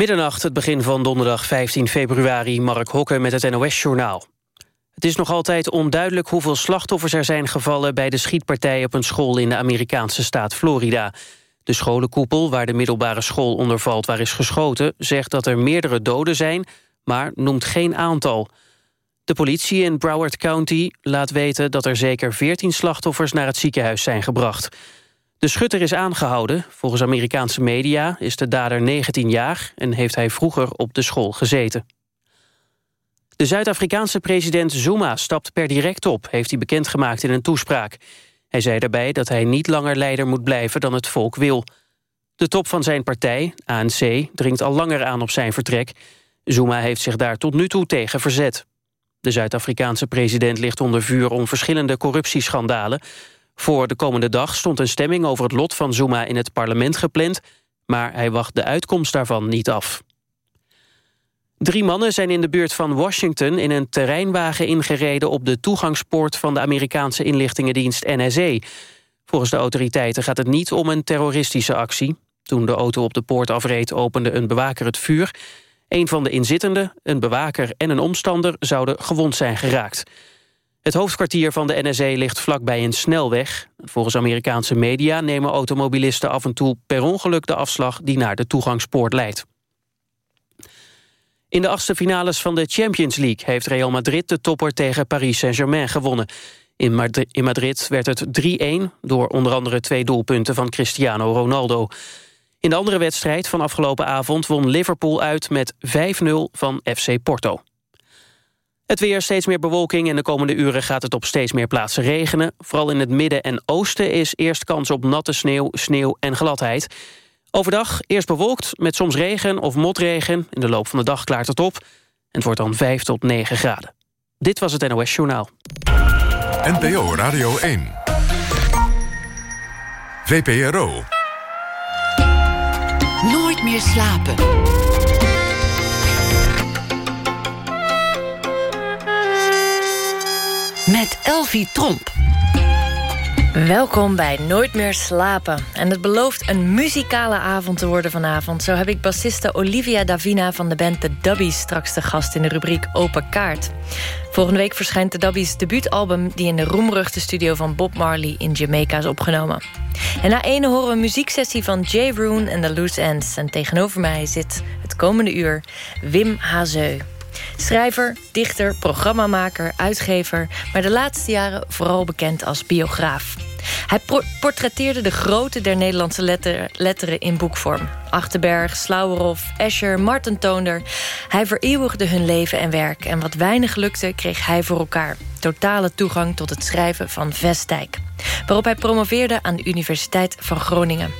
Middernacht, het begin van donderdag 15 februari... Mark Hokke met het NOS-journaal. Het is nog altijd onduidelijk hoeveel slachtoffers er zijn gevallen... bij de schietpartij op een school in de Amerikaanse staat Florida. De scholenkoepel, waar de middelbare school onder valt waar is geschoten... zegt dat er meerdere doden zijn, maar noemt geen aantal. De politie in Broward County laat weten dat er zeker 14 slachtoffers... naar het ziekenhuis zijn gebracht... De schutter is aangehouden. Volgens Amerikaanse media is de dader 19 jaar... en heeft hij vroeger op de school gezeten. De Zuid-Afrikaanse president Zuma stapt per direct op... heeft hij bekendgemaakt in een toespraak. Hij zei daarbij dat hij niet langer leider moet blijven dan het volk wil. De top van zijn partij, ANC, dringt al langer aan op zijn vertrek. Zuma heeft zich daar tot nu toe tegen verzet. De Zuid-Afrikaanse president ligt onder vuur om verschillende corruptieschandalen. Voor de komende dag stond een stemming over het lot van Zuma in het parlement gepland, maar hij wacht de uitkomst daarvan niet af. Drie mannen zijn in de buurt van Washington in een terreinwagen ingereden op de toegangspoort van de Amerikaanse inlichtingendienst NSA. Volgens de autoriteiten gaat het niet om een terroristische actie. Toen de auto op de poort afreed opende een bewaker het vuur. Een van de inzittenden, een bewaker en een omstander zouden gewond zijn geraakt. Het hoofdkwartier van de NSA ligt vlakbij een snelweg. Volgens Amerikaanse media nemen automobilisten af en toe per ongeluk de afslag die naar de toegangspoort leidt. In de achtste finales van de Champions League heeft Real Madrid de topper tegen Paris Saint-Germain gewonnen. In, in Madrid werd het 3-1 door onder andere twee doelpunten van Cristiano Ronaldo. In de andere wedstrijd van afgelopen avond won Liverpool uit met 5-0 van FC Porto. Het weer, steeds meer bewolking en de komende uren gaat het op steeds meer plaatsen regenen. Vooral in het midden en oosten is eerst kans op natte sneeuw, sneeuw en gladheid. Overdag eerst bewolkt met soms regen of motregen. In de loop van de dag klaart het op. En het wordt dan 5 tot 9 graden. Dit was het NOS Journaal. NPO Radio 1. VPRO. Nooit meer slapen. Met Elvie Tromp. Welkom bij Nooit meer slapen. En het belooft een muzikale avond te worden vanavond. Zo heb ik bassiste Olivia Davina van de band The Dubbies... straks de gast in de rubriek Open Kaart. Volgende week verschijnt The Dubbies debuutalbum... die in de roemruchte studio van Bob Marley in Jamaica is opgenomen. En na ene horen we een muzieksessie van Jay Roon en The Loose Ends. En tegenover mij zit het komende uur Wim Hazeu. Schrijver, dichter, programmamaker, uitgever... maar de laatste jaren vooral bekend als biograaf. Hij portretteerde de grote der Nederlandse letteren in boekvorm. Achterberg, Slauwerhoff, Escher, Marten Toonder. Hij vereeuwigde hun leven en werk. En wat weinig lukte, kreeg hij voor elkaar. Totale toegang tot het schrijven van Vestdijk. Waarop hij promoveerde aan de Universiteit van Groningen.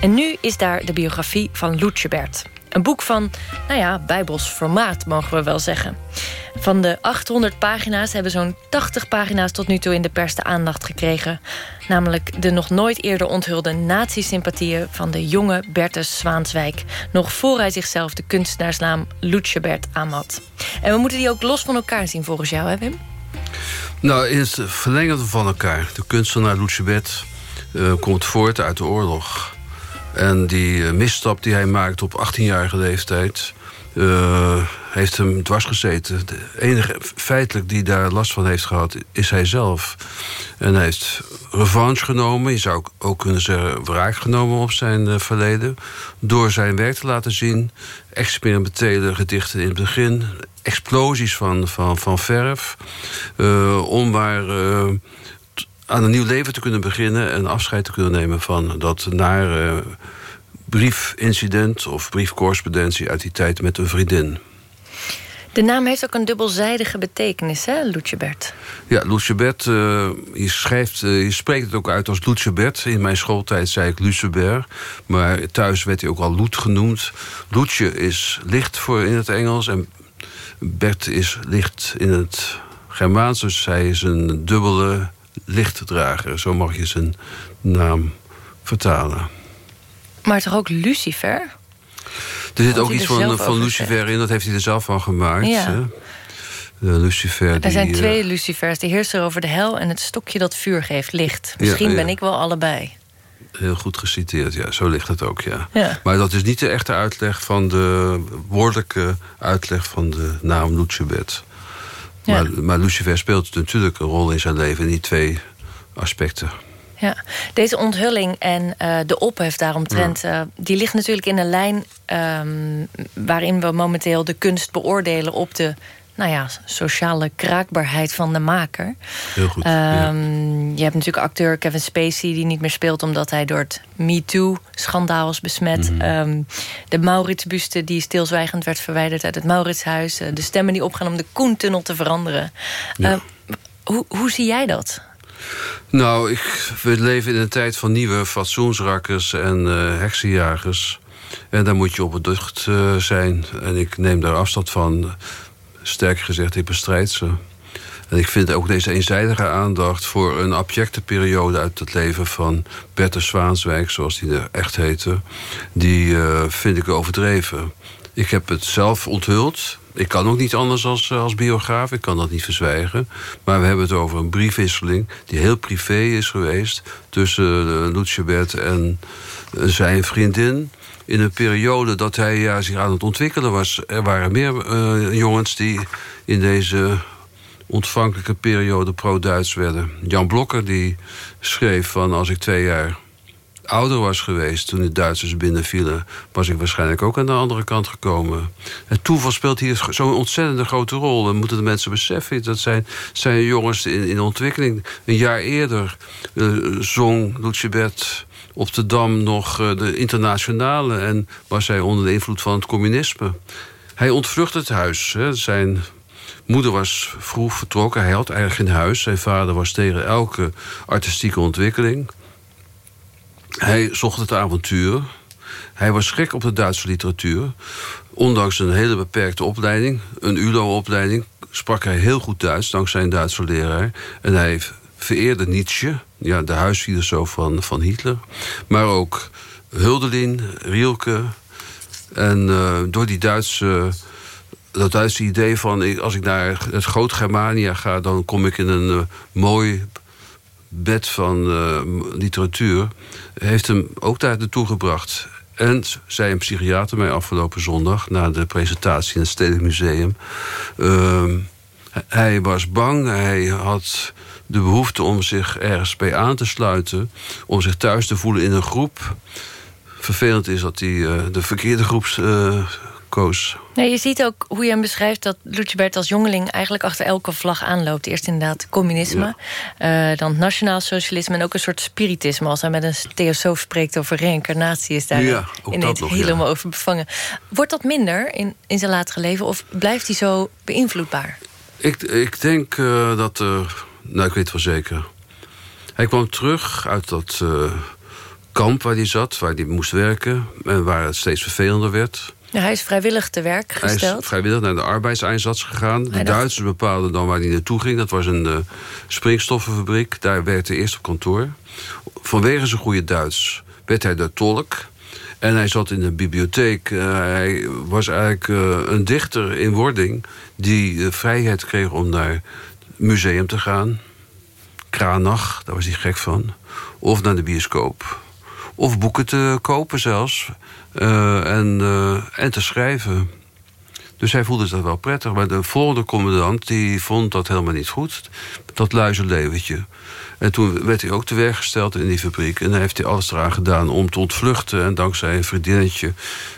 En nu is daar de biografie van Loetjebert. Een boek van, nou ja, bijbels formaat, mogen we wel zeggen. Van de 800 pagina's hebben zo'n 80 pagina's tot nu toe in de pers de aandacht gekregen. Namelijk de nog nooit eerder onthulde nazi-sympathieën van de jonge Bertus Zwaanswijk. Nog voor hij zichzelf de kunstenaarsnaam Lutjebert aanmat. En we moeten die ook los van elkaar zien volgens jou, hè Wim? Nou, in het verlengde van elkaar. De kunstenaar Lutjebert uh, komt voort uit de oorlog. En die eh, misstap die hij maakt op 18-jarige leeftijd... Uh, heeft hem dwars gezeten. De enige feitelijk die daar last van heeft gehad, is hij zelf. En hij heeft revanche genomen, je zou ook kunnen zeggen wraak genomen op zijn uh, verleden. Door zijn werk te laten zien, experimentele gedichten in het begin, explosies van, van, van verf. Uh, om maar aan een nieuw leven te kunnen beginnen... en afscheid te kunnen nemen van dat nare briefincident... of briefcorrespondentie uit die tijd met een vriendin. De naam heeft ook een dubbelzijdige betekenis, hè, Loetjebert? Ja, Loetjebert, uh, je, schrijft, uh, je spreekt het ook uit als Loetjebert. In mijn schooltijd zei ik Lucebert, maar thuis werd hij ook al Loet genoemd. Loetje is licht voor in het Engels en Bert is licht in het Germaans. Dus hij is een dubbele lichtdrager. Zo mag je zijn naam vertalen. Maar toch ook Lucifer? Er zit ook iets van, van Lucifer in, dat heeft hij er zelf van gemaakt. Ja. Lucifer, er zijn twee Lucifers, de heerser over de hel... en het stokje dat vuur geeft, licht. Misschien ben ik wel allebei. Heel goed geciteerd, ja. Zo ligt het ook, ja. Ja. Maar dat is niet de echte uitleg van de woordelijke uitleg van de naam Lucebert. Ja. Maar, maar Lucifer speelt natuurlijk een rol in zijn leven in die twee aspecten. Ja, deze onthulling en eh, de ophef daaromtrent... eh, die ligt natuurlijk in een lijn ehm, waarin we momenteel de kunst beoordelen... op de nou ja, sociale kraakbaarheid van de maker. Heel goed. ja. Ehm, Je hebt natuurlijk acteur Kevin Spacey die niet meer speelt... omdat hij door het MeToo-schandaal is besmet. Mhm. Ehm, de Mauritsbuste die stilzwijgend werd verwijderd uit het Mauritshuis. eh, de stemmen die opgaan om de Koentunnel te veranderen. Ja. Ehm, hoe, hoe zie jij dat? Nou, ik, we leven in een tijd van nieuwe fatsoensrakkers en eh heksenjagers. En daar moet je op het ducht eh, zijn. En ik neem daar afstand van. Sterker gezegd, ik bestrijd ze. En ik vind ook deze eenzijdige aandacht voor een abjecte periode uit het leven van Bertha Zwaanswijk, zoals die er echt heette, die eh, vind ik overdreven. Ik heb het zelf onthuld. Ik kan ook niet anders als, eh, als biograaf. Ik kan dat niet verzwijgen. Maar we hebben het over een briefwisseling die heel privé is geweest tussen uh, en zijn vriendin. In een periode dat hij ja, zich aan het ontwikkelen was. Er waren meer eh, jongens die in deze ontvankelijke periode pro-Duits werden. Jan Blokker die schreef van als ik twee jaar ouder was geweest toen de Duitsers binnenvielen, was ik waarschijnlijk ook aan de andere kant gekomen. Het toeval speelt hier zo'n ontzettende grote rol. En moeten de mensen beseffen. Dat zijn, zijn jongens in, in ontwikkeling. Een jaar eerder eh, zong Lucebert op de Dam nog eh, de internationale en was hij onder de invloed van het communisme. Hij ontvlucht het huis. Zijn moeder was vroeg vertrokken. Hij had eigenlijk geen huis. Zijn vader was tegen elke artistieke ontwikkeling. Hij zocht het avontuur. Hij was gek op de Duitse literatuur. Ondanks een hele beperkte opleiding, een ULO-opleiding... sprak hij heel goed Duits, dankzij een Duitse leraar. En hij vereerde Nietzsche, ja, de huisfilosoof van, van Hitler. Maar ook Hölderlin, Rielke. En uh, door die Duitse dat Duitse idee van als ik naar het groot Germania ga, dan kom ik in een uh, mooi bed van uh, literatuur, heeft hem ook daar naartoe gebracht. En zei een psychiater mij afgelopen zondag na de presentatie in het Stedelijk Museum. Uh, hij was bang, hij had de behoefte om zich ergens bij aan te sluiten, om zich thuis te voelen in een groep. Vervelend is dat hij uh, de verkeerde groep koos. Nee, je ziet ook hoe je hem beschrijft dat Lucebert als jongeling eigenlijk achter elke vlag aanloopt. Eerst inderdaad communisme, ja. uh, dan nationaal socialisme en ook een soort spiritisme. Als hij met een theosoof spreekt over reïncarnatie, is daar ja, ineens nog, helemaal ja. over bevangen. Wordt dat minder in, in zijn latere leven of blijft hij zo beïnvloedbaar? Ik, ik denk uh, dat, uh, nou ik weet wel zeker. Hij kwam terug uit dat uh, kamp waar hij zat, waar hij moest werken en waar het steeds vervelender werd. Ja, hij is vrijwillig te werk gesteld. Hij is vrijwillig naar de arbeidseinsatz gegaan. De dacht... Duitsers bepaalden dan waar hij naartoe ging. Dat was een uh, springstoffenfabriek. Daar werkte hij eerst op kantoor. Vanwege zijn goede Duits werd hij de tolk. En hij zat in de bibliotheek. Uh, hij was eigenlijk uh, een dichter in wording... die vrijheid kreeg om naar het museum te gaan. Kranach, daar was hij gek van. Of naar de bioscoop. Of boeken te kopen zelfs. Uh, en, uh, en te schrijven. Dus hij voelde dat wel prettig. Maar de volgende commandant die vond dat helemaal niet goed. Dat luizenleventje. En toen werd hij ook te werk gesteld in die fabriek. En dan heeft hij alles eraan gedaan om te ontvluchten. En dankzij een vriendinnetje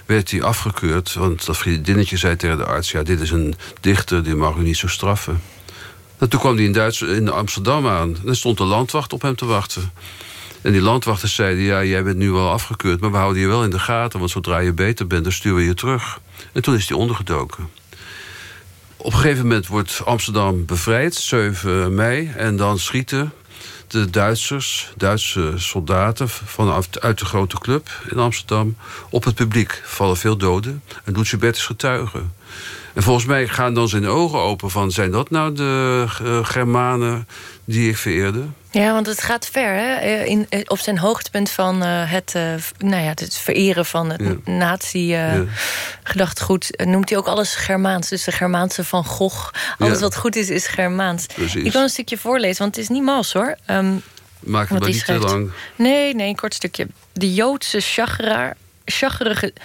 werd hij afgekeurd. Want dat vriendinnetje zei tegen de arts... ja, dit is een dichter, die mag u niet zo straffen. En toen kwam hij in, Duits, in Amsterdam aan. En stond de landwacht op hem te wachten. En die landwachters zeiden, ja, jij bent nu wel afgekeurd... maar we houden je wel in de gaten, want zodra je beter bent... dan sturen we je terug. En toen is hij ondergedoken. Op een gegeven moment wordt Amsterdam bevrijd, 7 mei... en dan schieten de Duitsers, Duitse soldaten... Vanaf, uit de grote club in Amsterdam op het publiek. vallen veel doden en Lucebert is getuige. En volgens mij gaan dan zijn ogen open van... zijn dat nou de uh, Germanen die ik vereerde? Ja, want het gaat ver. Hè? In, op zijn hoogtepunt van uh, het, uh, nou ja, het vereren van het ja. nazi-gedachtegoed... Ja. noemt hij ook alles Germaans. Dus de Germaanse van Gogh. Alles ja. wat goed is, is Germaans. Precies. Ik wil een stukje voorlezen, want het is niet mals hoor. Um, Maak het maar niet te lang. Nee, nee, een kort stukje. De Joodse chageraar...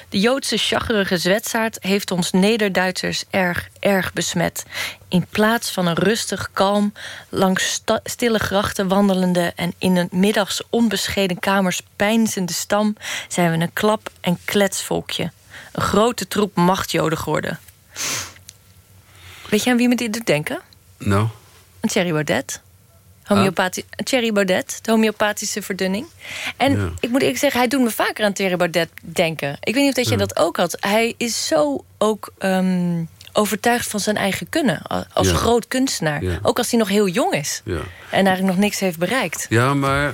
De Joodse chaggerige zwetsaard heeft ons Nederduitsers erg, erg besmet. In plaats van een rustig, kalm, langs stille grachten wandelende... en in een middags onbescheden kamers peinzende stam... zijn we een klap- en kletsvolkje. Een grote troep machtjoden geworden. Weet je aan wie me dit doet denken? Nou, Een Thierry Baudet. Homeopathie, Thierry Baudet, de homeopathische verdunning. En Ja. ik moet eerlijk zeggen, hij doet me vaker aan Thierry Baudet denken. Ik weet niet of dat je dat ook had. Hij is zo ook ehm, overtuigd van zijn eigen kunnen. Als Ja. groot kunstenaar. Ook als hij nog heel jong is. ja. En eigenlijk nog niks heeft bereikt. Ja, maar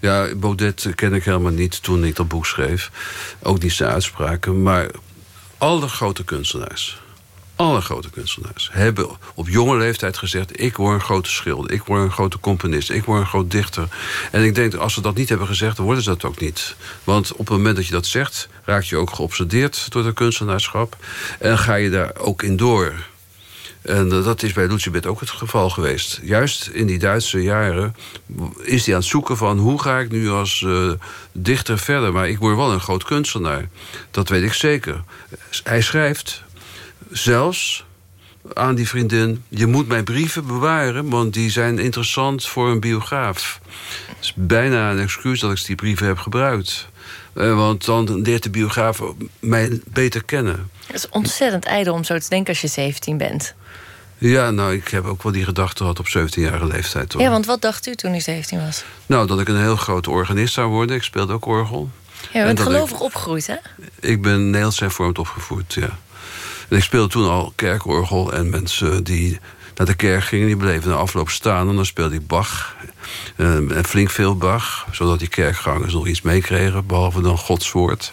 ja, Baudet ken ik helemaal niet toen ik dat boek schreef. Ook niet zijn uitspraken. Maar alle grote kunstenaars, alle grote kunstenaars... hebben op jonge leeftijd gezegd... ik word een grote schilder, ik word een grote componist... ik word een groot dichter. En ik denk, als ze dat niet hebben gezegd, dan worden ze dat ook niet. Want op het moment dat je dat zegt... raak je ook geobsedeerd door het kunstenaarschap... en ga je daar ook in door... En eh, dat is bij Lucibet ook het geval geweest. Juist in die Duitse jaren is hij aan het zoeken van... hoe ga ik nu als eh, dichter verder? Maar ik word wel een groot kunstenaar. Dat weet ik zeker. Hij schrijft zelfs aan die vriendin... je moet mijn brieven bewaren, want die zijn interessant voor een biograaf. Het is bijna een excuus dat ik die brieven heb gebruikt. Eh, want dan leert de biograaf mij beter kennen. Het is ontzettend ijdel om zo te denken als je 17 bent. Ja, nou, ik heb ook wel die gedachte gehad op 17-jarige leeftijd. Hoor. Ja, want wat dacht u toen u 17 was? Nou, dat ik een heel grote organist zou worden. Ik speelde ook orgel. Ja, En bent gelovig ik- opgegroeid, hè? Ik ben Nederlands hervormd opgevoed, ja. Ik speelde toen al kerkorgel. En mensen die naar de kerk gingen, die bleven na afloop staan. En dan speelde ik Bach. eh, En flink veel Bach. Zodat die kerkgangers nog iets meekregen, behalve dan Gods woord.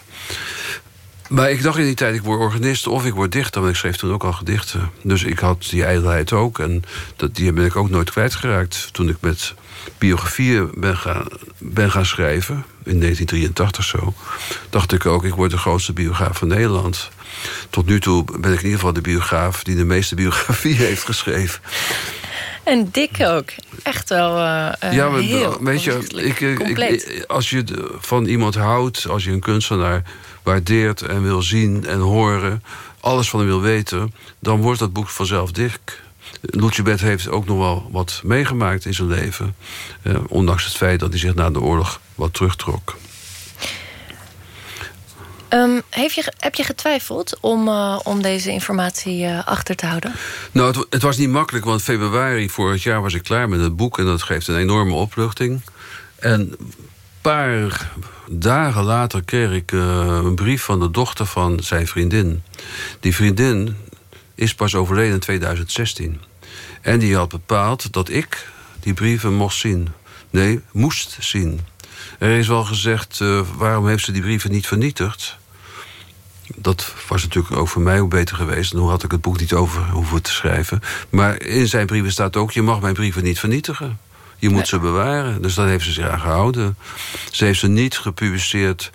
Maar ik dacht in die tijd, ik word organist of ik word dichter. Want ik schreef toen ook al gedichten. Dus ik had die ijdelheid ook. En dat, die ben ik ook nooit kwijtgeraakt. Toen ik met biografieën ben gaan schrijven, in 1983 zo... dacht ik ook, ik word de grootste biograaf van Nederland. Tot nu toe ben ik in ieder geval de biograaf... die de meeste biografie heeft geschreven. En dik ook. Echt wel eh, eh, Ja, maar heel weet je, ik, ik- als je van iemand houdt, als je een kunstenaar waardeert en wil zien en horen, alles van hem wil weten, dan wordt dat boek vanzelf dik. Lucibet heeft ook nog wel wat meegemaakt in zijn leven. eh, ondanks het feit dat hij zich na de oorlog wat terugtrok. Heeft je, heb je getwijfeld om, eh, om deze informatie eh, achter te houden? Nou, het, het was niet makkelijk, want februari vorig jaar was ik klaar met het boek... en dat geeft een enorme opluchting. En een paar dagen later kreeg ik eh, een brief van de dochter van zijn vriendin. Die vriendin is pas overleden in 2016. En die had bepaald dat ik die brieven mocht zien. Nee, moest zien. Er is wel gezegd, eh, waarom heeft ze die brieven niet vernietigd? Dat was natuurlijk ook voor mij ook beter geweest. En hoe had ik het boek niet over hoeven te schrijven. Maar in zijn brieven staat ook... je mag mijn brieven niet vernietigen. Je moet ze bewaren. Dus daar heeft ze zich aan gehouden. Ze heeft ze niet gepubliceerd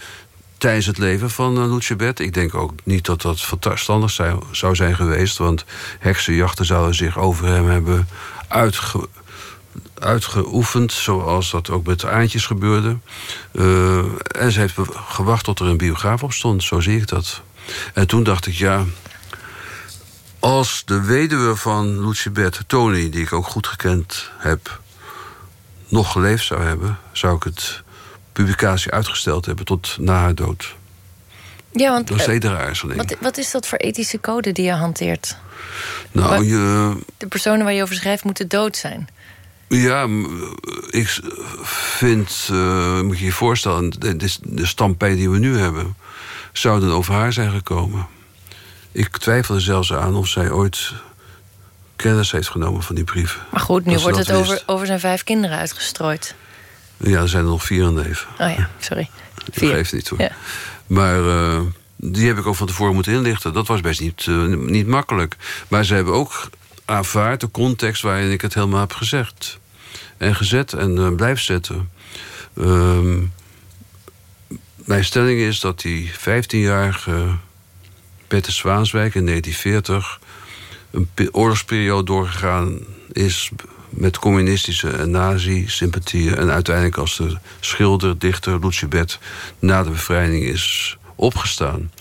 tijdens het leven van uh, Lucebet. Ik denk ook niet dat dat verstandig zou, zou zijn geweest. Want heksenjachten zouden zich over hem hebben uitge, uitgeoefend. Zoals dat ook met de Aantjes gebeurde. Uh, en ze heeft gewacht tot er een biograaf op stond. Zo zie ik dat. En toen dacht ik, ja... Als de weduwe van Lucibet, Tony, die ik ook goed gekend heb... nog geleefd zou hebben, zou ik het publicatie uitgesteld hebben tot na haar dood. Ja, want Door zedere aarzeling. wat, wat is dat voor ethische code die je hanteert? Nou, je, De personen waar je over schrijft moeten dood zijn. Ja, ik vind, eh, moet je je voorstellen... de, de, de stampij die we nu hebben... zou dan over haar zijn gekomen. Ik twijfel er zelfs aan of zij ooit kennis heeft genomen van die brief. Maar goed, nu Dat wordt het dat over, over zijn vijf kinderen uitgestrooid. Ja, er zijn er nog vier in leven. Oh ja, sorry. Dat Vier. geeft niet hoor. Ja. Maar eh, die heb ik ook van tevoren moeten inlichten. Dat was best niet, eh, niet makkelijk. Maar ze hebben ook aanvaard de context waarin ik het helemaal heb gezegd. En gezet en eh, blijf zetten. Ehm, mijn stelling is dat die 15-jarige Peter Zwaanswijk in 1940... een pe- oorlogsperiode doorgegaan is... met communistische en nazi-sympathieën... en uiteindelijk als de schilder, dichter Lucibet... na de bevrijding is opgestaan.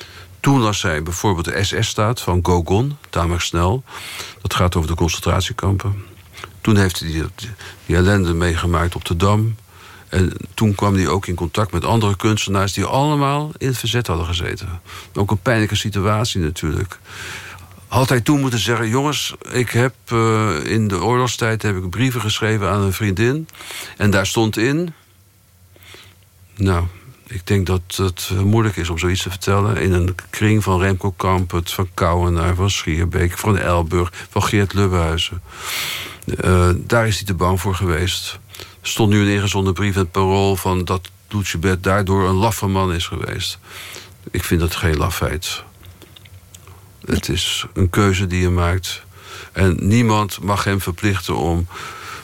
Toen las zij bijvoorbeeld de SS-staat van Gogon, tamelijk snel. Dat gaat over de concentratiekampen. Toen heeft hij die, ellende meegemaakt op de Dam. En toen kwam hij ook in contact met andere kunstenaars... die allemaal in het verzet hadden gezeten. Ook een pijnlijke situatie natuurlijk. Had hij toen moeten zeggen... jongens, ik heb uh, in de oorlogstijd heb ik brieven geschreven aan een vriendin... en daar stond in... Nou, ik denk dat het moeilijk is om zoiets te vertellen... in een kring van Remco Kampert, van Kouwenaar, van Schierbeek... van Elburg, van Geert Lubbehuizen. Uh, daar is hij te bang voor geweest. Stond nu een ingezonden brief in het parool... van dat Lucebert daardoor een laffe man is geweest. Ik vind dat geen lafheid. Het is een keuze die je maakt. En niemand mag hem verplichten om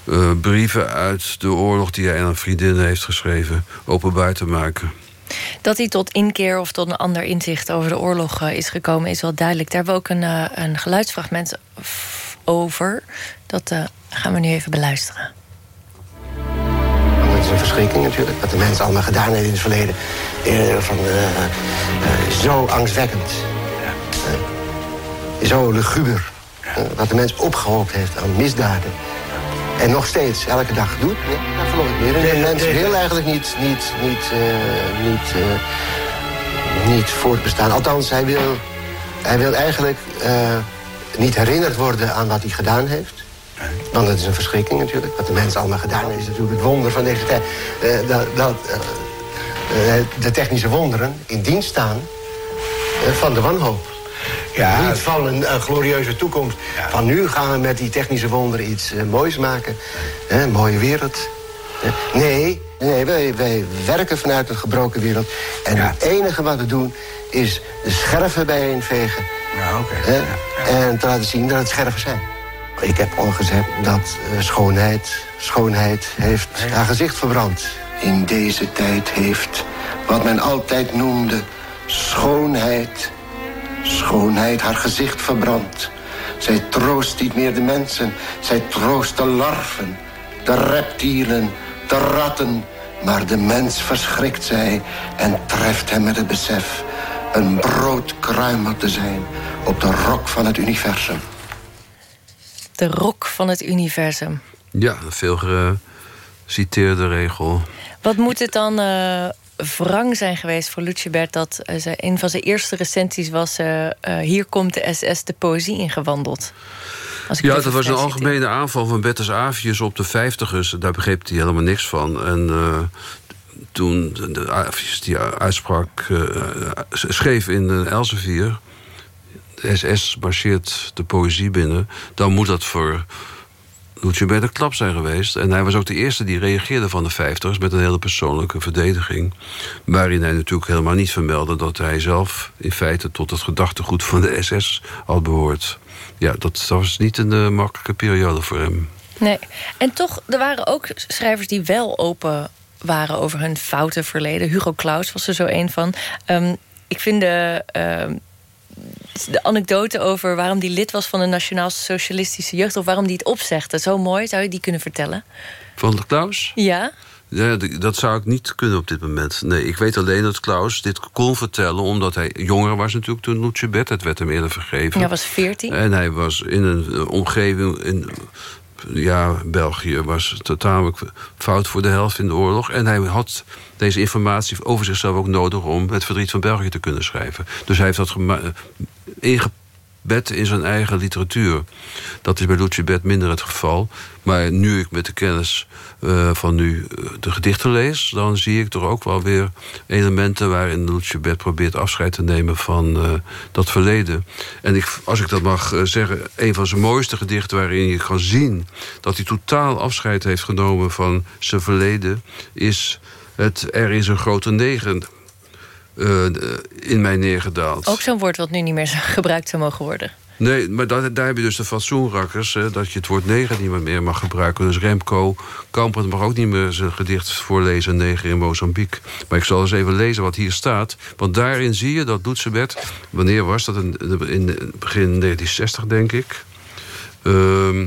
uh, brieven uit de oorlog... die hij aan een vriendin heeft geschreven, openbaar te maken. Dat hij tot inkeer of tot een ander inzicht over de oorlog uh, is gekomen... is wel duidelijk. Daar hebben we ook een, uh, een geluidsfragment over. Dat gaan we nu even beluisteren. Het is een verschrikking natuurlijk. Wat de mensen allemaal gedaan hebben in het verleden. van, zo angstwekkend. Zo luguber. wat de mens opgehoopt heeft aan misdaden. En nog steeds elke dag doet, nee, dat geloof ik meer. En de mens wil eigenlijk niet, niet, niet, uh, niet, uh, niet voortbestaan. Althans, hij wil, hij wil eigenlijk uh, niet herinnerd worden aan wat hij gedaan heeft. Want dat is een verschrikking natuurlijk. Wat de mens allemaal gedaan heeft, is natuurlijk het wonder van deze tijd. dat dat de technische wonderen in dienst staan van de wanhoop. Ja. Niet van een, glorieuze toekomst. Van nu gaan we met die technische wonderen iets uh, moois maken. Een mooie wereld. Nee, nee wij, wij werken vanuit een gebroken wereld. En het enige wat we doen is de scherven bijeenvegen. Ja. En te laten zien dat het scherven zijn. Ik heb al gezegd dat uh, schoonheid, schoonheid heeft haar gezicht verbrand. In deze tijd heeft wat men altijd noemde schoonheid Schoonheid haar gezicht verbrandt. Zij troost niet meer de mensen. Zij troost de larven, de reptielen, de ratten. Maar de mens verschrikt zij en treft hem met het besef... een broodkruimel te zijn op de rok van het universum. De rok van het universum. Ja, een veel geciteerde regel. Wat moet het dan uh, wrang zijn geweest voor Lucebert... dat uh, ze, een van zijn eerste recensies was... Uh, hier komt de SS de poëzie ingewandeld. Ja, dat was een algemene aanval van Bertus Avius op de vijftigers. Daar begreep hij helemaal niks van. En toen de Avius die uitspraak schreef in Elsevier... de SS marcheert de poëzie binnen... dan moet dat voor bij de klap zijn geweest. En hij was ook de eerste die reageerde van de vijftigers... met een hele persoonlijke verdediging. Waarin hij natuurlijk helemaal niet vermeldde... dat hij zelf in feite tot het gedachtegoed van de SS had behoord. Ja, dat, was niet een uh, makkelijke periode voor hem. Nee, en toch, er waren ook schrijvers die wel open waren over hun foute verleden. Hugo Claus was er zo een van. Um, ik vind de... Uh, de anekdote over waarom die lid was van de Nationaal Socialistische Jeugd... of waarom die het opzegde. Zo mooi, zou je die kunnen vertellen? Van de Klaus? Ja. Ja, dat zou ik niet kunnen op dit moment. Nee, ik weet alleen dat Klaus dit kon vertellen... omdat hij jonger was natuurlijk toen Lucebet. Het werd hem eerder vergeven. Hij was veertien. En hij was in een omgeving... In, ja, België was totaal fout voor de helft in de oorlog. En hij had deze informatie over zichzelf ook nodig... om het verdriet van België te kunnen schrijven. Dus hij heeft dat ingebed in zijn eigen literatuur. Dat is bij Lucebet minder het geval. Maar nu ik met de kennis uh, van nu eh, de gedichten lees... dan zie ik toch ook wel weer elementen... waarin Lucebet probeert afscheid te nemen van uh, dat verleden. En ik, als ik dat mag zeggen... een van zijn mooiste gedichten waarin je kan zien... dat hij totaal afscheid heeft genomen van zijn verleden... is het Er is een grote negen uh, in mij neergedaald. Ook zo'n woord wat nu niet meer gebruikt zou mogen worden. Nee, maar daar, daar heb je dus de fatsoenrakkers... Hè, dat je het woord neger niet meer mag gebruiken. Dus Remco Kampert mag ook niet meer zijn gedicht voorlezen... Neger in Mozambique. Maar ik zal eens even lezen wat hier staat. Want daarin zie je dat Doetsebed... wanneer was dat? In, in begin 1960, denk ik... Uh,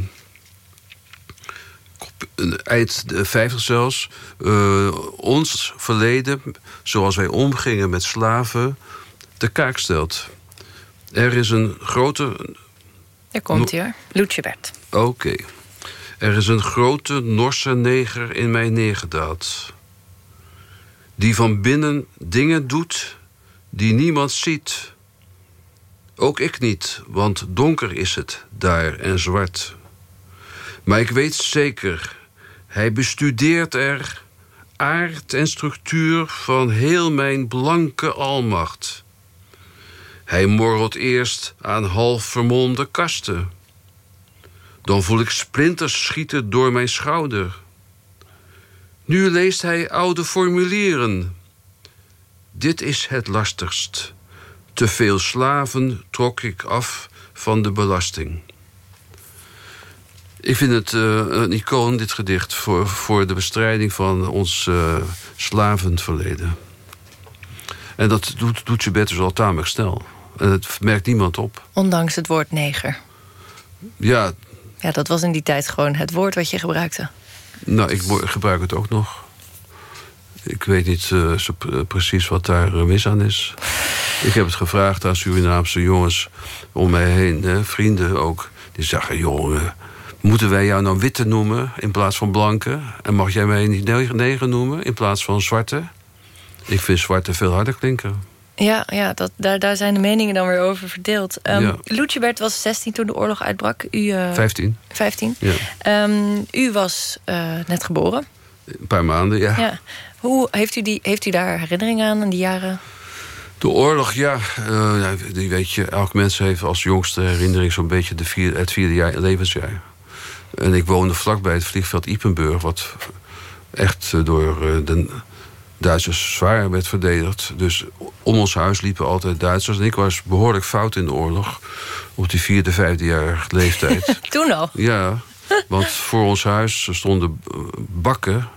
eind de 50 zelfs, uh, ons verleden, zoals wij omgingen met slaven, te kaak stelt. Er is een grote. Daar komt hij hoor. Oké. Er is een grote Norse neger in mij neergedaald. Die van binnen dingen doet die niemand ziet. Ook ik niet, want donker is het daar en zwart. Maar ik weet zeker, hij bestudeert er aard en structuur van heel mijn blanke almacht. Hij morrelt eerst aan half vermolmde kasten. Dan voel ik splinters schieten door mijn schouder. Nu leest hij oude formulieren. Dit is het lastigst. Te veel slaven trok ik af van de belasting. Ik vind het uh, een icoon, dit gedicht, voor, voor de bestrijding van ons uh, slavenverleden. En dat doet, doet Jebet dus al tamelijk snel. En het merkt niemand op. Ondanks het woord neger. Ja. Ja, dat was in die tijd gewoon het woord wat je gebruikte. Nou, ik gebruik het ook nog. Ik weet niet uh, zo precies wat daar mis aan is. Ik heb het gevraagd aan Surinaamse jongens om mij heen, hè, vrienden ook. Die zeggen, jongen, moeten wij jou nou witte noemen in plaats van blanke? En mag jij mij niet neger noemen in plaats van zwarte? Ik vind zwarte veel harder klinken. Ja, ja dat, daar, daar zijn de meningen dan weer over verdeeld. Um, ja. was 16 toen de oorlog uitbrak. U, uh, 15. 15. Ja. Um, u was uh, net geboren. Een paar maanden, ja. ja. Hoe, heeft, u die, heeft u daar herinneringen aan in die jaren? De oorlog, ja, uh, die weet je, elk mens heeft als jongste herinnering zo'n beetje de vier, het vierde jaar, levensjaar. En ik woonde vlakbij het vliegveld Ipenburg, wat echt door de Duitsers zwaar werd verdedigd. Dus om ons huis liepen altijd Duitsers. En ik was behoorlijk fout in de oorlog. Op die vierde, vijfde jaar leeftijd. Toen al? Ja, want voor ons huis stonden bakken...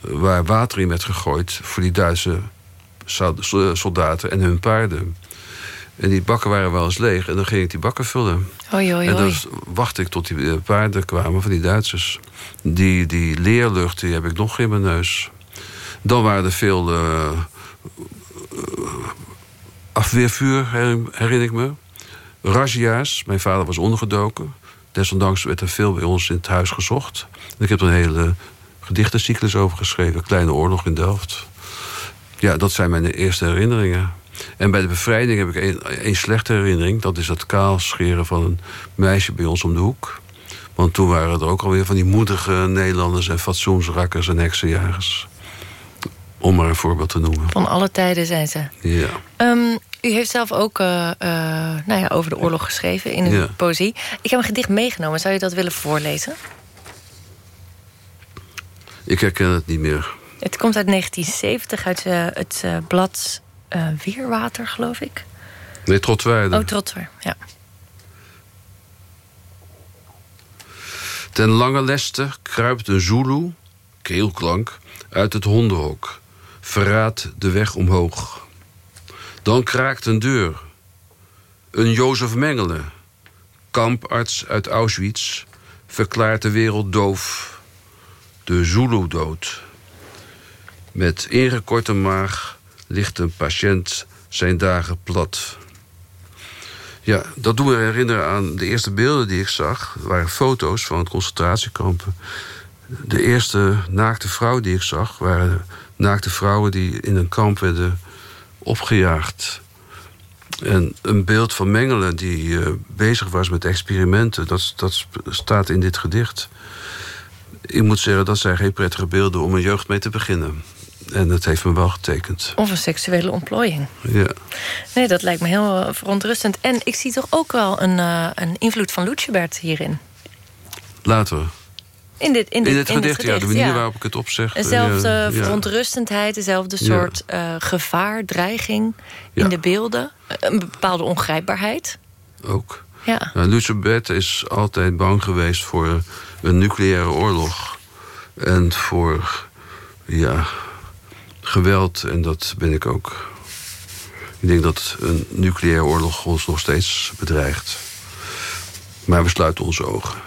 waar water in werd gegooid voor die Duitse soldaten en hun paarden. En die bakken waren wel eens leeg. En dan ging ik die bakken vullen. En dan wachtte ik tot die paarden kwamen van die Duitsers. Die, die leerlucht die heb ik nog in mijn neus. Dan waren er veel uh, afweervuur, herinner ik me. Razzia's. Mijn vader was ondergedoken. Desondanks werd er veel bij ons in het huis gezocht. ik heb er een hele gedichtencyclus over geschreven. Kleine oorlog in Delft. Ja, dat zijn mijn eerste herinneringen. En bij de bevrijding heb ik één slechte herinnering. Dat is het kaalscheren van een meisje bij ons om de hoek. Want toen waren er ook alweer van die moedige Nederlanders... en fatsoensrakkers en heksenjagers. Om maar een voorbeeld te noemen. Van alle tijden zijn ze. Ja. Um, u heeft zelf ook uh, uh, nou ja, over de oorlog geschreven in uw ja. poëzie. Ik heb een gedicht meegenomen. Zou je dat willen voorlezen? Ik herken het niet meer. Het komt uit 1970, uit uh, het blad Weerwater, geloof ik. Nee, Trotwaarde. Oh, Trotwaar, ja. Ten lange leste kruipt een Zulu, keelklank, uit het hondenhok verraadt de weg omhoog. Dan kraakt een deur. Een Jozef Mengele, kamparts uit Auschwitz, verklaart de wereld doof. De Zulu dood. Met ingekorte maag ligt een patiënt zijn dagen plat. Ja, dat doet me herinneren aan de eerste beelden die ik zag. waren foto's van concentratiekampen. De eerste naakte vrouw die ik zag... waren naakte vrouwen die in een kamp werden opgejaagd. En een beeld van Mengelen die uh, bezig was met experimenten... Dat, dat staat in dit gedicht. Ik moet zeggen, dat zijn geen prettige beelden om een jeugd mee te beginnen. En dat heeft me wel getekend. Of een seksuele ontplooiing. Ja. Nee, dat lijkt me heel eh, verontrustend. En ik zie toch ook wel een, uh, een invloed van Lucebert hierin. Later. In dit, in dit, in dit, in gedicht, dit gedicht, ja. De manier waarop ik het opzeg. Dezelfde ja, verontrustendheid, dezelfde soort uh, gevaar, dreiging in de beelden. Een bepaalde ongrijpbaarheid. Ook. Ja. Nou, Lucebert is altijd bang geweest voor een nucleaire oorlog. En voor, ja, geweld. En dat ben ik ook. Ik denk dat een nucleaire oorlog ons nog steeds bedreigt. Maar we sluiten onze ogen.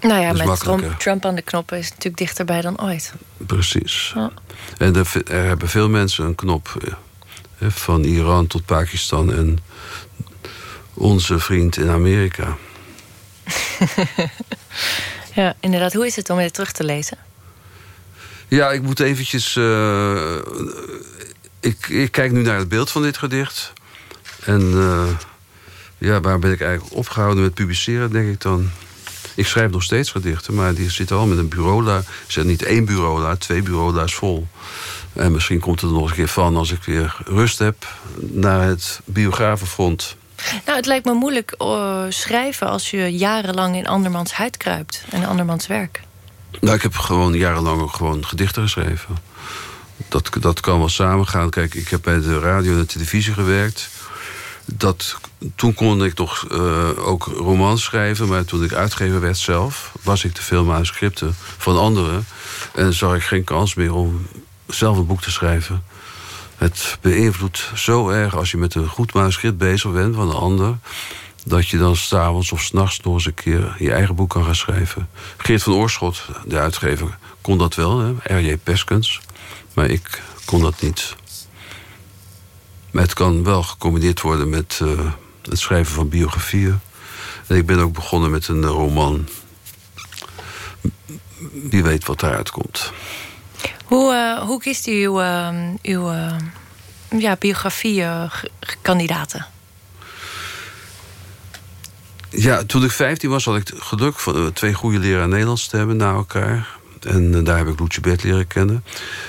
Nou ja, met. Trump, Trump aan de knoppen is het natuurlijk dichterbij dan ooit. Precies. Ja. En er, er hebben veel mensen een knop. eh, Van Iran tot Pakistan en onze vriend in Amerika. Ja, inderdaad. Hoe is het om dit terug te lezen? Ja, ik moet eventjes... eh, ik, ik kijk nu naar het beeld van dit gedicht. En eh, ja, waar ben ik eigenlijk opgehouden met publiceren, denk ik dan. Ik schrijf nog steeds gedichten, maar die zitten al met een bureaula. Ik zeg niet één bureaula, twee bureaula's vol. En misschien komt het er nog een keer van als ik weer rust heb... naar het biografenfront. Nou, het lijkt me moeilijk eh, schrijven als je jarenlang in andermans huid kruipt. En andermans werk. Nou, ik heb gewoon jarenlang ook gewoon gedichten geschreven. Dat, dat kan wel samengaan. Kijk, ik heb bij de radio en de televisie gewerkt. Dat, toen kon ik toch eh, ook romans schrijven. Maar toen ik uitgever werd zelf... was ik te veel manuscripten van anderen. En zag ik geen kans meer om zelf een boek te schrijven. Het beïnvloedt zo erg als je met een goed manuscript bezig bent van een ander... dat je dan s'avonds of s'nachts nog eens een keer je eigen boek kan gaan schrijven. Geert van Oorschot, de uitgever, kon dat wel, hè? R.J. Peskens. Maar ik kon dat niet. Maar het kan wel gecombineerd worden met eh, het schrijven van biografieën. En ik ben ook begonnen met een roman. Wie weet wat daaruit komt. Hoe, eh, hoe kiest u uw, eh, uw eh, ja, biografie-kandidaten? Ja, toen ik 15 was, had ik het geluk van eh, twee goede leraren Nederlands te hebben na elkaar. En eh, daar heb ik Loetje Bert leren kennen.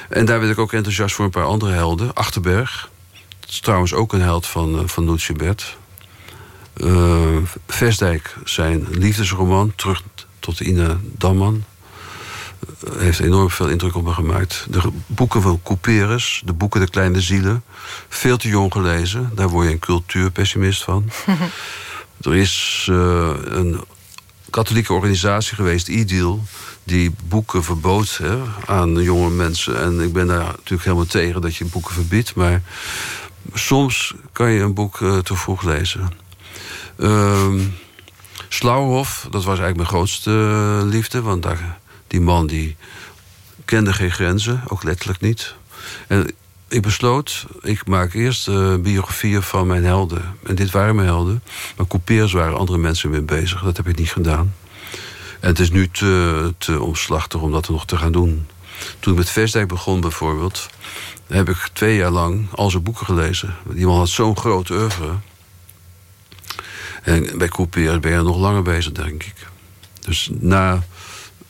En daar werd ik ook enthousiast voor een paar andere helden. Achterberg, dat is trouwens ook een held van, uh, van Loetje Bert. Uh, Vestdijk, zijn liefdesroman, Terug tot Ine Damman. Heeft enorm veel indruk op me gemaakt. De boeken van Couperus, de boeken De Kleine Zielen. Veel te jong gelezen, daar word je een cultuurpessimist van. Er is uh, een katholieke organisatie geweest, IDEAL... die boeken verbood hè, aan jonge mensen. En ik ben daar natuurlijk helemaal tegen dat je boeken verbiedt... maar soms kan je een boek uh, te vroeg lezen. Slauerhof, dat was eigenlijk mijn grootste uh, liefde... want daar, die man die kende geen grenzen, ook letterlijk niet... En ik besloot, ik maak eerst uh, biografieën van mijn helden. En dit waren mijn helden. Maar couperus waren andere mensen mee bezig. Dat heb ik niet gedaan. En het is nu te, te omslachtig om dat nog te gaan doen. Toen ik met Vestdijk begon bijvoorbeeld... heb ik twee jaar lang al zijn boeken gelezen. Die man had zo'n groot oeuvre. En bij couperus ben je nog langer bezig, denk ik. Dus na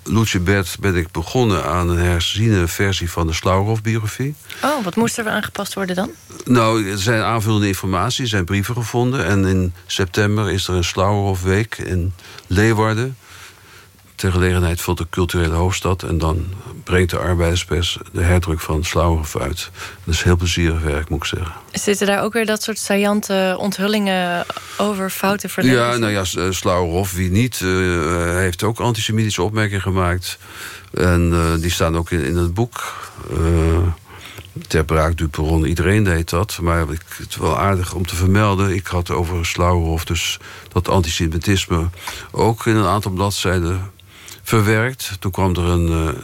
Loetje Bert ben ik begonnen aan een herziene versie van de Slauerhoff-biografie. Oh, wat moest er aangepast worden dan? Nou, er zijn aanvullende informatie, er zijn brieven gevonden. En in september is er een Slauerhoff-week in Leeuwarden. Ter gelegenheid van de culturele hoofdstad. En dan brengt de arbeiderspers de herdruk van Slauerhoff uit. Dat is heel plezierig werk, moet ik zeggen. Zitten daar ook weer dat soort saillante onthullingen over foute verleden? Ja, nou ja, Slauerhoff, wie niet, uh, heeft ook antisemitische opmerkingen gemaakt. En uh, die staan ook in, in het boek. Uh, ter braak du perron, iedereen deed dat. Maar ik, het is wel aardig om te vermelden. Ik had over Slauerhoff dus dat antisemitisme ook in een aantal bladzijden verwerkt. Toen kwam er een,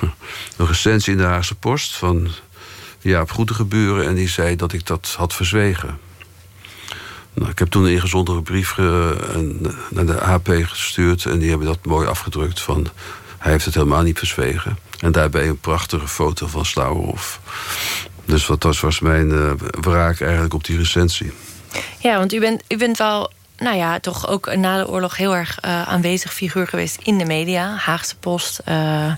een recensie in de Haagse Post van Jaap Goedegeburen... en die zei dat ik dat had verzwegen. Nou, ik heb toen een ingezondere brief naar de HP gestuurd... en die hebben dat mooi afgedrukt van... hij heeft het helemaal niet verzwegen. En daarbij een prachtige foto van Slauerhoff. Dus wat was, mijn uh, wraak eigenlijk op die recensie. Ja, want u bent, u bent wel nou ja, toch ook na de oorlog heel erg uh, aanwezig figuur geweest in de media. Haagse Post, uh,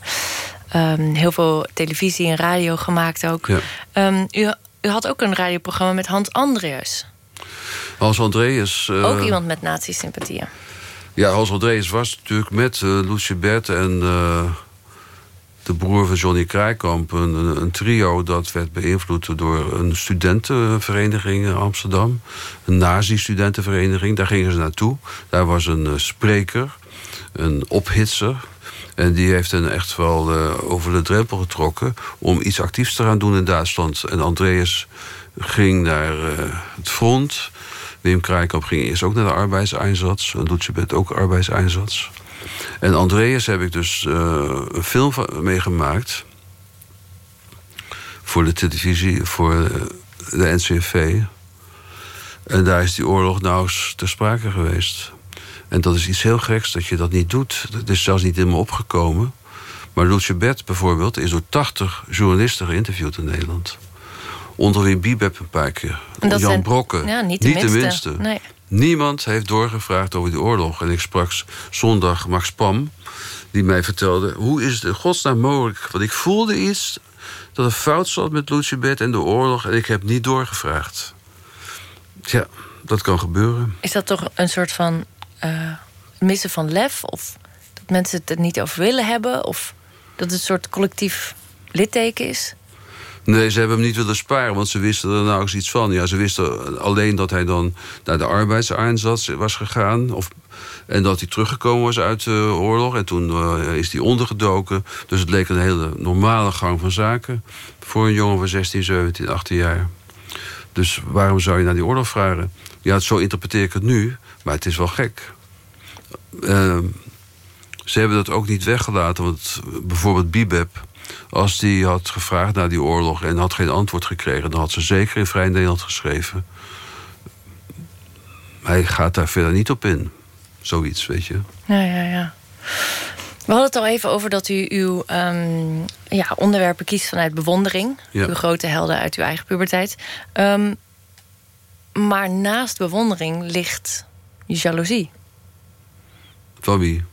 um, heel veel televisie en radio gemaakt ook. Ja. Um, u, u, had ook een radioprogramma met Hans Andreas. Hans Andreas... Uh, ook iemand met nazi-sympathieën. Ja, Hans Andreas was natuurlijk met Loesje Bert en de broer van Johnny Kraaikamp... Een, een, trio dat werd beïnvloed door een studentenvereniging in Amsterdam. Een nazi-studentenvereniging, daar gingen ze naartoe. Daar was een uh, spreker, een ophitser... En die heeft hen echt wel uh, over de drempel getrokken... om iets actiefs te gaan doen in Duitsland. En Andreas ging naar uh, het front. Wim Kraaikamp ging eerst ook naar de arbeidseinsatz. En Lutjebet ook arbeidseinsatz. En Andreas heb ik dus uh, een film meegemaakt. Voor de televisie, voor de NCV. En daar is die oorlog eens ter sprake geweest. En dat is iets heel geks dat je dat niet doet. Dat is zelfs niet in me opgekomen. Maar Loetje Bert bijvoorbeeld is door 80 journalisten geïnterviewd in Nederland. Onder wie Bibeb een paar keer. Jan zijn, Brokken. Ja, niet de minste. Nee. Niemand heeft doorgevraagd over die oorlog. En ik sprak zondag Max Pam, die mij vertelde... hoe is het in godsnaam mogelijk? Want ik voelde iets dat er fout zat met Lucibet en de oorlog... en ik heb niet doorgevraagd. Ja, dat kan gebeuren. Is dat toch een soort van uh, missen van lef? Of dat mensen het er niet over willen hebben? Of dat het een soort collectief litteken is? Nee, ze hebben hem niet willen sparen, want ze wisten er nou eens iets van. Ja, ze wisten alleen dat hij dan naar de arbeidseinsatz was gegaan. Of, en dat hij teruggekomen was uit de oorlog. En toen uh, is hij ondergedoken. Dus het leek een hele normale gang van zaken... voor een jongen van 16, 17, 18 jaar. Dus waarom zou je naar die oorlog vragen? Ja, zo interpreteer ik het nu, maar het is wel gek. Uh, ze hebben dat ook niet weggelaten, want bijvoorbeeld Bibeb... als die had gevraagd naar die oorlog en had geen antwoord gekregen... dan had ze zeker in Vrij Nederland geschreven. Hij gaat daar verder niet op in. Zoiets, weet je. Ja, ja, ja. We hadden het al even over dat u uw um, ja, onderwerpen kiest vanuit bewondering. Uw grote helden uit uw eigen puberteit. Um, maar naast bewondering ligt jaloezie. Van wie?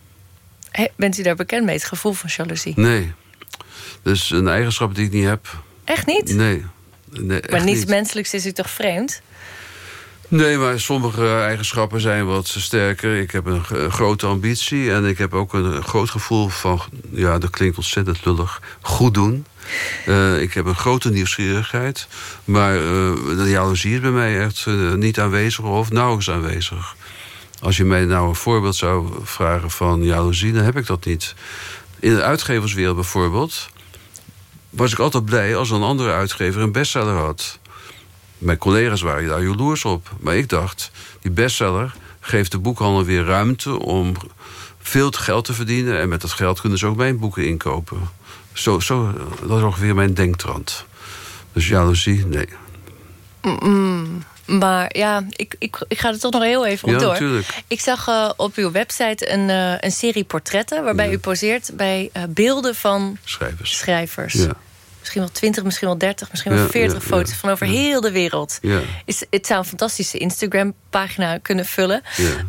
bent u daar bekend mee, het gevoel van jaloezie? Nee. Dat is een eigenschap die ik niet heb. Echt niet? Nee. nee maar niets menselijks is u toch vreemd? Nee, maar sommige eigenschappen zijn wat sterker. Ik heb een grote ambitie en ik heb ook een groot gevoel van... ja, dat klinkt ontzettend lullig, goed doen. Uh, ik heb een grote nieuwsgierigheid. Maar uh, de jaloezie is bij mij echt uh, niet aanwezig of nauwelijks aanwezig. Als je mij nou een voorbeeld zou vragen van jaloezie... dan heb ik dat niet. In de uitgeverswereld bijvoorbeeld... was ik altijd blij als een andere uitgever een bestseller had... Mijn collega's waren daar jaloers op. Maar ik dacht, die bestseller geeft de boekhandel weer ruimte... om veel geld te verdienen. En met dat geld kunnen ze ook mijn boeken inkopen. Zo, zo, dat is ongeveer mijn denktrand. Dus jaloezie, nee. Mm, maar ja, ik, ik, ik ga er toch nog heel even op ja, door. Natuurlijk. Ik zag uh, op uw website een, uh, een serie portretten... waarbij ja. u poseert bij uh, beelden van schrijvers. schrijvers. Ja misschien wel 20, misschien wel 30, misschien wel 40 foto's van over heel de wereld. Is, het zou een fantastische Instagram-pagina kunnen vullen.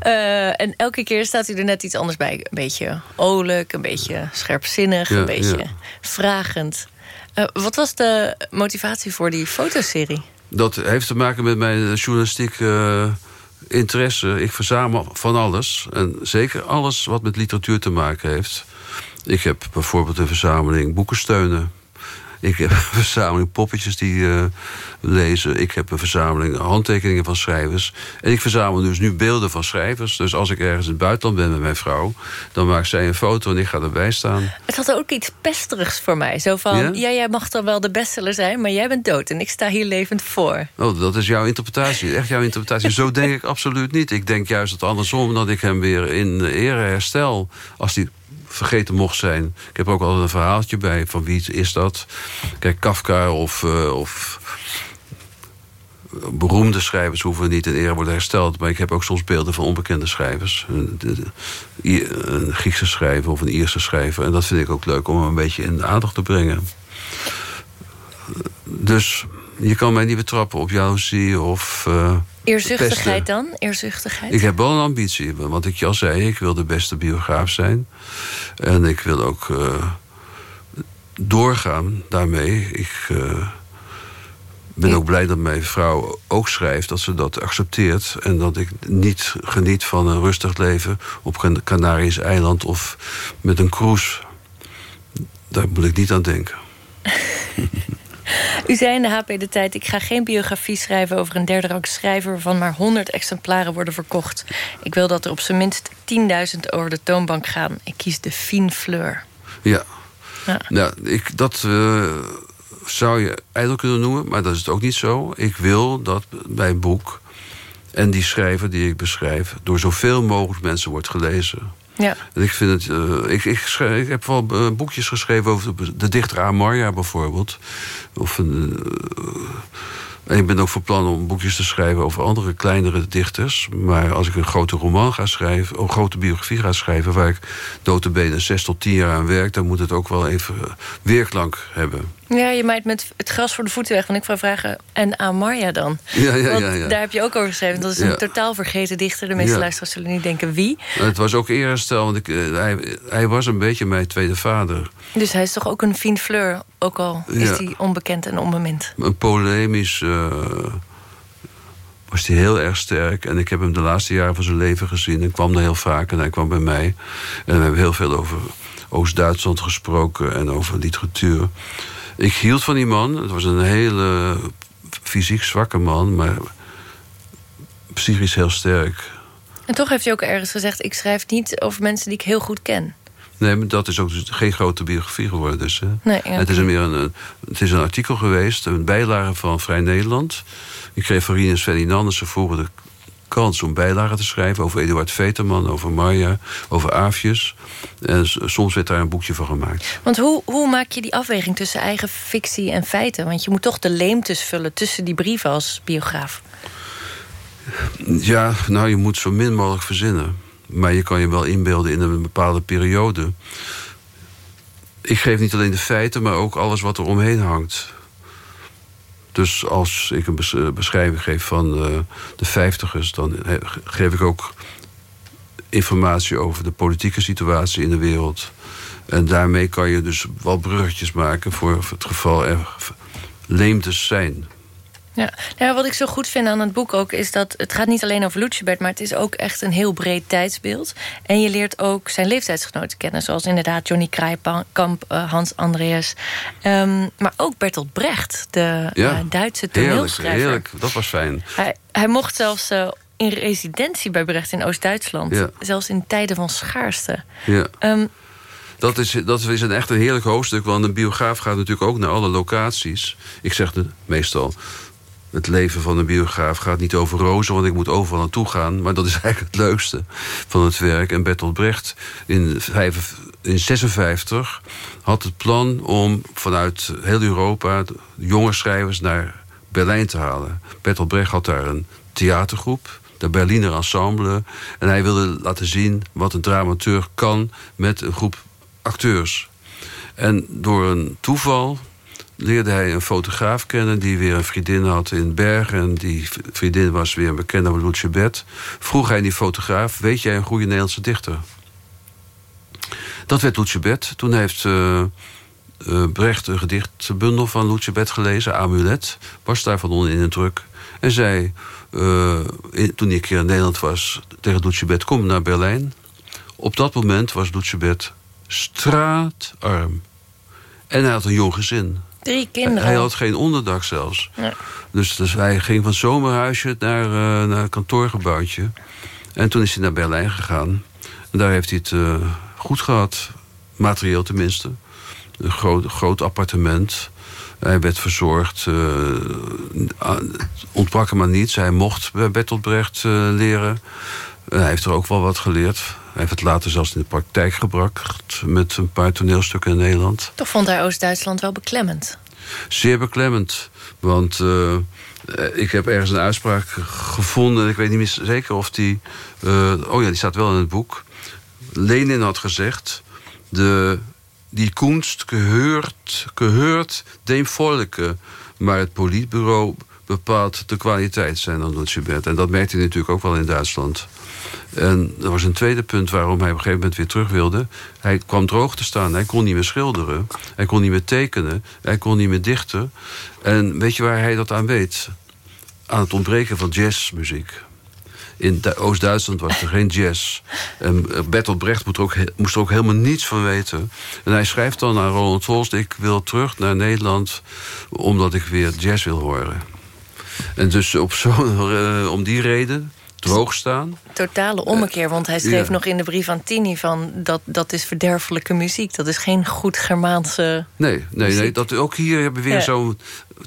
Uh, en elke keer staat u er net iets anders bij. Een beetje olijk, een beetje scherpzinnig, een beetje vragend. Uh, wat was de motivatie voor die fotoserie? Dat heeft te maken met mijn journalistieke uh, interesse. Ik verzamel van alles. En zeker alles wat met literatuur te maken heeft. Ik heb bijvoorbeeld een verzameling boekensteunen. Ik heb een verzameling poppetjes die uh, lezen. Ik heb een verzameling handtekeningen van schrijvers. En ik verzamel dus nu beelden van schrijvers. Dus als ik ergens in het buitenland ben met mijn vrouw... dan maakt zij een foto en ik ga erbij staan. Het had ook iets pesterigs voor mij. Zo van, ja, ja jij mag dan wel de bestseller zijn... maar jij bent dood en ik sta hier levend voor. Oh, dat is jouw interpretatie. Echt jouw interpretatie. Zo denk ik absoluut niet. Ik denk juist het andersom... dat ik hem weer in ere herstel... als die vergeten mocht zijn. Ik heb ook altijd een verhaaltje bij van wie is dat. Kijk, Kafka of, uh, of beroemde schrijvers hoeven niet in ere worden hersteld. Maar ik heb ook soms beelden van onbekende schrijvers. Een, Griekse schrijver of een Ierse schrijver. En dat vind ik ook leuk om een beetje in aandacht te brengen. Dus je kan mij niet betrappen op jaloezie of... Uh, Eerzuchtigheid dan? Eerzuchtigheid? Ik heb wel een ambitie. Want ik al zei, ik wil de beste biograaf zijn. En ik wil ook uh, doorgaan daarmee. Ik uh, ben ook blij dat mijn vrouw ook schrijft... dat ze dat accepteert. En dat ik niet geniet van een rustig leven... op een Canarische eiland of met een cruise. Daar moet ik niet aan denken. U zei in de HP De Tijd... ik ga geen biografie schrijven over een derde rang schrijver... waarvan maar 100 exemplaren worden verkocht. Ik wil dat er op zijn minst 10.000 over de toonbank gaan. Ik kies de fine fleur. Ja, ja. ja ik, dat uh, zou je ijdel kunnen noemen... maar dat is het ook niet zo. Ik wil dat mijn boek en die schrijver die ik beschrijf... door zoveel mogelijk mensen wordt gelezen. Ja. Ik vind het. eh, ik, ik, schrijf- ik heb wel eh, boekjes geschreven over de, dichter Amarja bijvoorbeeld. Of een. eh, en ik ben ook van plan om boekjes te schrijven over andere kleinere dichters. Maar als ik een grote roman ga schrijven, of een grote biografie ga schrijven, waar ik notabene zes tot tien jaar aan werk, dan moet het ook wel even weerklank hebben. Ja, je maait met het gras voor de voeten weg. Want ik wou vragen, en Amarja dan? Ja, ja, Want ja. ja. daar heb je ook over geschreven. Dat is een totaal vergeten dichter. De meeste Ja. luisteraars zullen niet denken wie. Het was ook eerstel, want ik, eh, hij, hij was een beetje mijn tweede vader. Dus hij is toch ook een fine fleur. Ook al is hij onbekend en onbemind. Een polemisch eh, was hij heel erg sterk. En ik heb hem de laatste jaren van zijn leven gezien. En kwam er heel vaak en hij kwam bij mij. En we hebben heel veel over Oost-Duitsland gesproken en over literatuur. Ik hield van die man. Het was een hele fysiek zwakke man, maar psychisch heel sterk. En toch heeft hij ook ergens gezegd... ik schrijf niet over mensen die ik heel goed ken. Nee, maar dat is ook dus geen grote biografie geworden. Dus, hè. Nee, ja. Het is een meer een, het is een artikel geweest, een bijlage van Vrij Nederland. Ik kreeg van Rinus Ferdinandussen vroeger de kans om bijlagen te schrijven... over Eduard Veterman, over Marja, over Aafjes. En soms werd daar een boekje van gemaakt. Want hoe, hoe maak je die afweging tussen eigen fictie en feiten? Want je moet toch de leemtes vullen tussen die brieven als biograaf. Ja, nou, je moet zo min mogelijk verzinnen. Maar je kan je wel inbeelden in een bepaalde periode. Ik geef niet alleen de feiten, maar ook alles wat er omheen hangt. Dus als ik een eh, beschrijving geef van eh, de vijftigers... dan he- geef ik ook informatie over de politieke situatie in de wereld. En daarmee kan je dus wel bruggetjes maken... voor het geval er leemtes zijn. Ja. Nou, wat ik zo goed vind aan het boek ook is dat het gaat niet alleen over Lucebert, maar het is ook echt een heel breed tijdsbeeld. En je leert ook zijn leeftijdsgenoten kennen, zoals inderdaad Johnny Krijkamp, eh, Hans Andreas, Ehm, maar ook Bertolt Brecht, de Ja, eh, Duitse Heerlijk, toneelschrijver. heerlijk. Dat was fijn. Hij, hij mocht zelfs eh, in residentie bij Brecht in Oost-Duitsland, Ja. zelfs in tijden van schaarste. Ja. Ehm, Dat is, dat is een echt een heerlijk hoofdstuk, want een biograaf gaat natuurlijk ook naar alle locaties. Ik zeg het meestal, het leven van een biograaf gaat niet over rozen, want ik moet overal naartoe gaan. Maar dat is eigenlijk het leukste van het werk. En Bertolt Brecht in, vijf, in 56 had het plan om vanuit heel Europa jonge schrijvers naar Berlijn te halen. Bertolt Brecht had daar een theatergroep, de Berliner Ensemble. En hij wilde laten zien wat een dramateur kan met een groep acteurs. En door een toeval leerde hij een fotograaf kennen... die weer een vriendin had in Bergen. En die vriendin was weer een bekende Loetje Bet. Vroeg hij die fotograaf, weet jij een goede Nederlandse dichter? Dat werd Loetje Bet. Toen heeft eh, eh, Brecht een gedichtbundel van Loetje Bet gelezen, Amulet. Was daarvan onder in druk. En zei, eh, in- toen keer in Nederland was... tegen Loetje Bet, kom naar Berlijn. Op dat moment was Loetje Bet straatarm. En hij had een jong gezin. Drie kinderen. Hij had geen onderdak zelfs. Ja. Dus, dus hij ging van zomerhuisje naar, eh, naar een kantoorgebouwtje. En toen is hij naar Berlijn gegaan. En daar heeft hij het eh, goed gehad. Materieel tenminste. Een groot, groot appartement. Hij werd verzorgd. het ontbrak hem aan niets. Hij mocht bij Bertolt Brecht leren. En hij heeft er ook wel wat geleerd. Hij heeft het later zelfs in de praktijk gebracht... met een paar toneelstukken in Nederland. Toch vond hij Oost-Duitsland wel beklemmend. Zeer beklemmend. Want eh, eh, ik heb ergens een uitspraak gevonden... en ik weet niet meer zeker of die... eh, oh ja, die staat wel in het boek. Lenin had gezegd... De, die kunst geheurt, geheurt dem volke... maar het politbureau bepaalt de kwaliteit zijn dan Lucebert. En dat merkte hij natuurlijk ook wel in Duitsland. En er was een tweede punt waarom hij op een gegeven moment weer terug wilde. Hij kwam droog te staan. Hij kon niet meer schilderen. Hij kon niet meer tekenen. Hij kon niet meer dichten. En weet je waar hij dat aan weet? Aan het ontbreken van jazzmuziek. In Du- Oost-Duitsland was er geen jazz. En eh, Bertolt Brecht moet er, ook, moest er ook helemaal niets van weten. En hij schrijft dan aan Roland Holst... ik wil terug naar Nederland omdat ik weer jazz wil horen. En dus op zo, eh, om die reden droog staan. Totale ommekeer, want hij schreef ja. nog in de brief aan Tini... van dat, dat is verderfelijke muziek. Dat is geen goed Germaanse... Nee, nee, nee. Dat, ook hier hebben we weer Ja. zo'n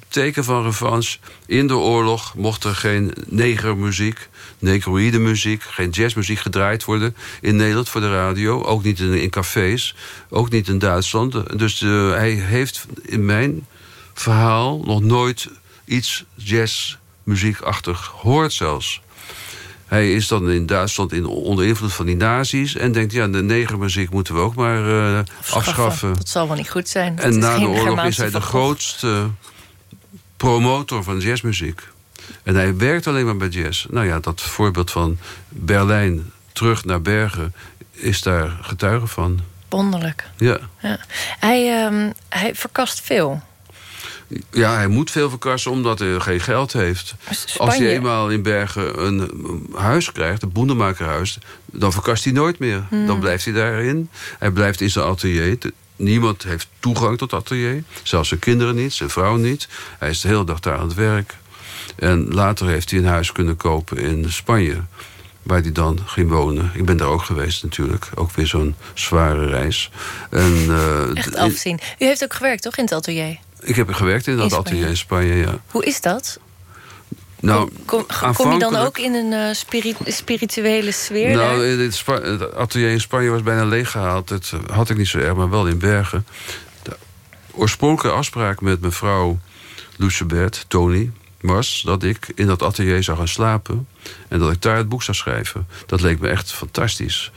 teken van revanche. In de oorlog mocht er geen negermuziek, negroïde muziek... geen jazzmuziek gedraaid worden in Nederland voor de radio. Ook niet in, in cafés, ook niet in Duitsland. Dus eh, hij heeft in mijn verhaal nog nooit iets jazzmuziekachtig gehoord zelfs. Hij is dan in Duitsland in, onder invloed van die nazi's... en denkt, ja, de negermuziek moeten we ook maar eh, afschaffen. Dat zal wel niet goed zijn. En na de oorlog is hij de grootste promotor van jazzmuziek. En hij werkt alleen maar bij jazz. Nou ja, dat voorbeeld van Berlijn terug naar Bergen... is daar getuige van. Wonderlijk. Ja. Ja. Hij, ehm, hij verkast veel. Ja, hij moet veel verkassen omdat hij geen geld heeft. Als hij eenmaal in Bergen een huis krijgt, een boendemakerhuis... dan verkast hij nooit meer. Hmm. Dan blijft hij daarin. Hij blijft in zijn atelier. Niemand heeft toegang tot het atelier. Zelfs zijn kinderen niet, zijn vrouw niet. Hij is de hele dag daar aan het werk. En later heeft hij een huis kunnen kopen in Spanje. Waar hij dan ging wonen. Ik ben daar ook geweest natuurlijk. Ook weer zo'n zware reis. En, eh, Echt afzien. U heeft ook gewerkt, toch, in het atelier? Ik heb gewerkt in dat In atelier in Spanje, ja. Hoe is dat? Nou, kom, kom je dan ook in een eh, spiri- spirituele sfeer Nou, het atelier in Spanje was bijna leeggehaald. Dat eh, had ik niet zo erg, maar wel in Bergen. De oorspronkelijke afspraak met mevrouw Lucebert, Tony, was dat ik in dat atelier zou gaan slapen... en dat ik daar het boek zou schrijven. Dat leek me echt fantastisch.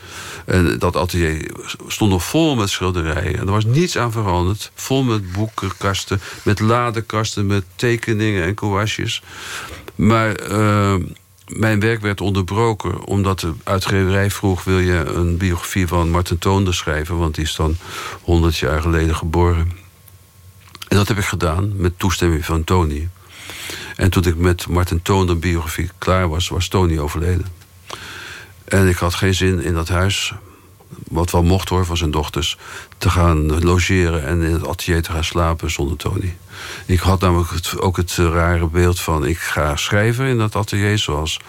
En dat atelier stond nog vol met schilderijen. En er was niets aan veranderd. Vol met boekenkasten, met ladekasten... met tekeningen en kouasjes. Maar... eh, mijn werk werd onderbroken omdat de uitgeverij vroeg... wil je een biografie van Martin Toonder schrijven... want die is dan 100 jaar geleden geboren. En dat heb ik gedaan met toestemming van Tony. En toen ik met Martin Toonder biografie klaar was... was Tony overleden. En ik had geen zin in dat huis... wat wel mocht hoor van zijn dochters... te gaan logeren en in het atelier te gaan slapen zonder Tony. Ik had namelijk ook het rare beeld van... ik ga schrijven in dat atelier zoals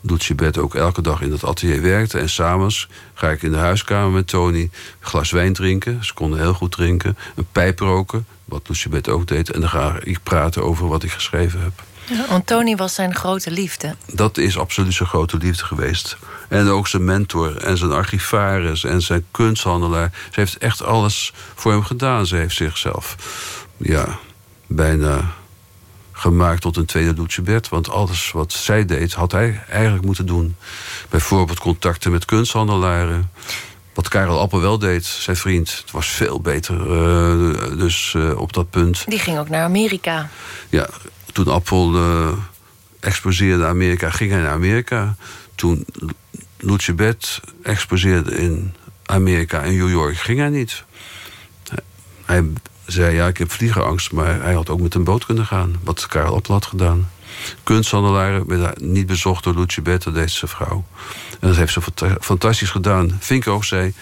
Lucibet ook elke dag in dat atelier werkte. En s'avonds ga ik in de huiskamer met Tony een glas wijn drinken. Ze konden heel goed drinken. Een pijp roken, wat Lucibet ook deed. En dan ga ik praten over wat ik geschreven heb. Ja, want Tony was zijn grote liefde. Dat is absoluut zijn grote liefde geweest. En ook zijn mentor en zijn archivaris en zijn kunsthandelaar. Ze heeft echt alles voor hem gedaan. Ze heeft zichzelf ja, bijna gemaakt tot een tweede Lucibert. Want alles wat zij deed, had hij eigenlijk moeten doen. Bijvoorbeeld contacten met kunsthandelaren. Wat Karel Appel wel deed, zijn vriend. Het was veel beter. eh, dus eh, op dat punt. Die ging ook naar Amerika. Ja, toen Appel eh, exposeerde in Amerika, ging hij naar Amerika. Toen Lucibet exposeerde in Amerika en New York, ging hij niet. Hij zei, ja, ik heb vliegenangst, maar hij had ook met een boot kunnen gaan. Wat Karel Appel had gedaan. Kunsthandelaren werden niet bezocht door Lucibet, dat deed zijn vrouw. En dat heeft ze fanta- fantastisch gedaan. Vinko zei,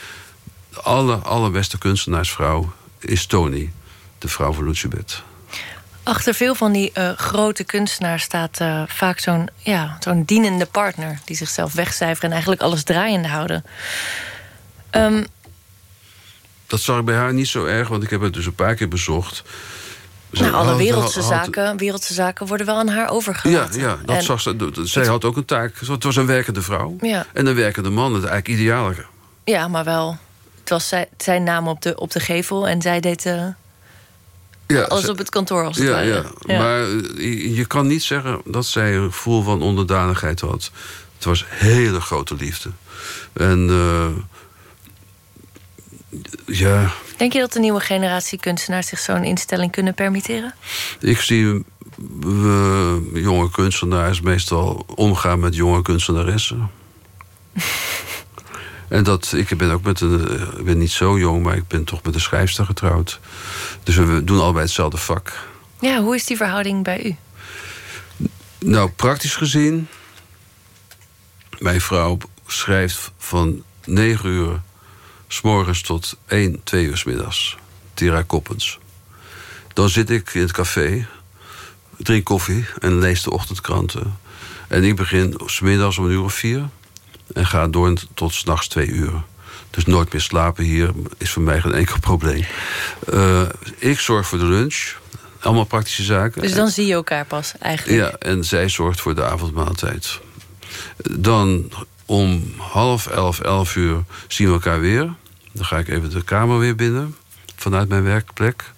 de aller, allerbeste kunstenaarsvrouw is Tony. De vrouw van Lucibet. Achter veel van die eh, grote kunstenaars staat eh, vaak zo'n ja, zo'n dienende partner... die zichzelf wegcijferen en eigenlijk alles draaiende houden. Ehm, Dat zag ik bij haar niet zo erg, want ik heb het dus een paar keer bezocht. Nou, alle wereldse, had- zaken, wereldse zaken worden wel aan haar Ja, overgelaten. ja dat En- zag ze. dat- Zij had ook een taak. Het was een werkende vrouw. Ja. En een werkende man, het eigenlijk ideale. Ja, maar wel. Het was zij, zijn naam op de, op de gevel en zij deed eh, Ja, alles ze- op het kantoor als het ja, ware. ja. Maar eh, je, je kan niet zeggen dat zij een gevoel van onderdanigheid had. Het was hele grote liefde. En eh, ja, Denk je dat de nieuwe generatie kunstenaars zich zo'n instelling kunnen permitteren? ik zie jonge kunstenaars meestal omgaan met jonge kunstenaressen. en dat, ik ben ook met een, ik ben niet zo jong, maar ik ben toch met een schrijfster getrouwd. Dus we doen allebei hetzelfde vak. Ja, hoe is die verhouding bij u? Nou, praktisch gezien. Mijn vrouw schrijft van 9 uur s morgens tot 1, 2 uur s middags. Tira Koppens. Dan zit ik in het café, drink koffie en lees de ochtendkranten. En ik begin smiddags om een uur of vier. En ga door tot s'nachts twee uur. Dus nooit meer slapen hier is voor mij geen enkel probleem. Uh, ik zorg voor de lunch. Allemaal praktische zaken. Dus dan zie je elkaar pas eigenlijk? Ja, en zij zorgt voor de avondmaaltijd. Dan om half elf, elf uur zien we elkaar weer. Dan ga ik even de kamer weer binnen. Vanuit mijn werkplek.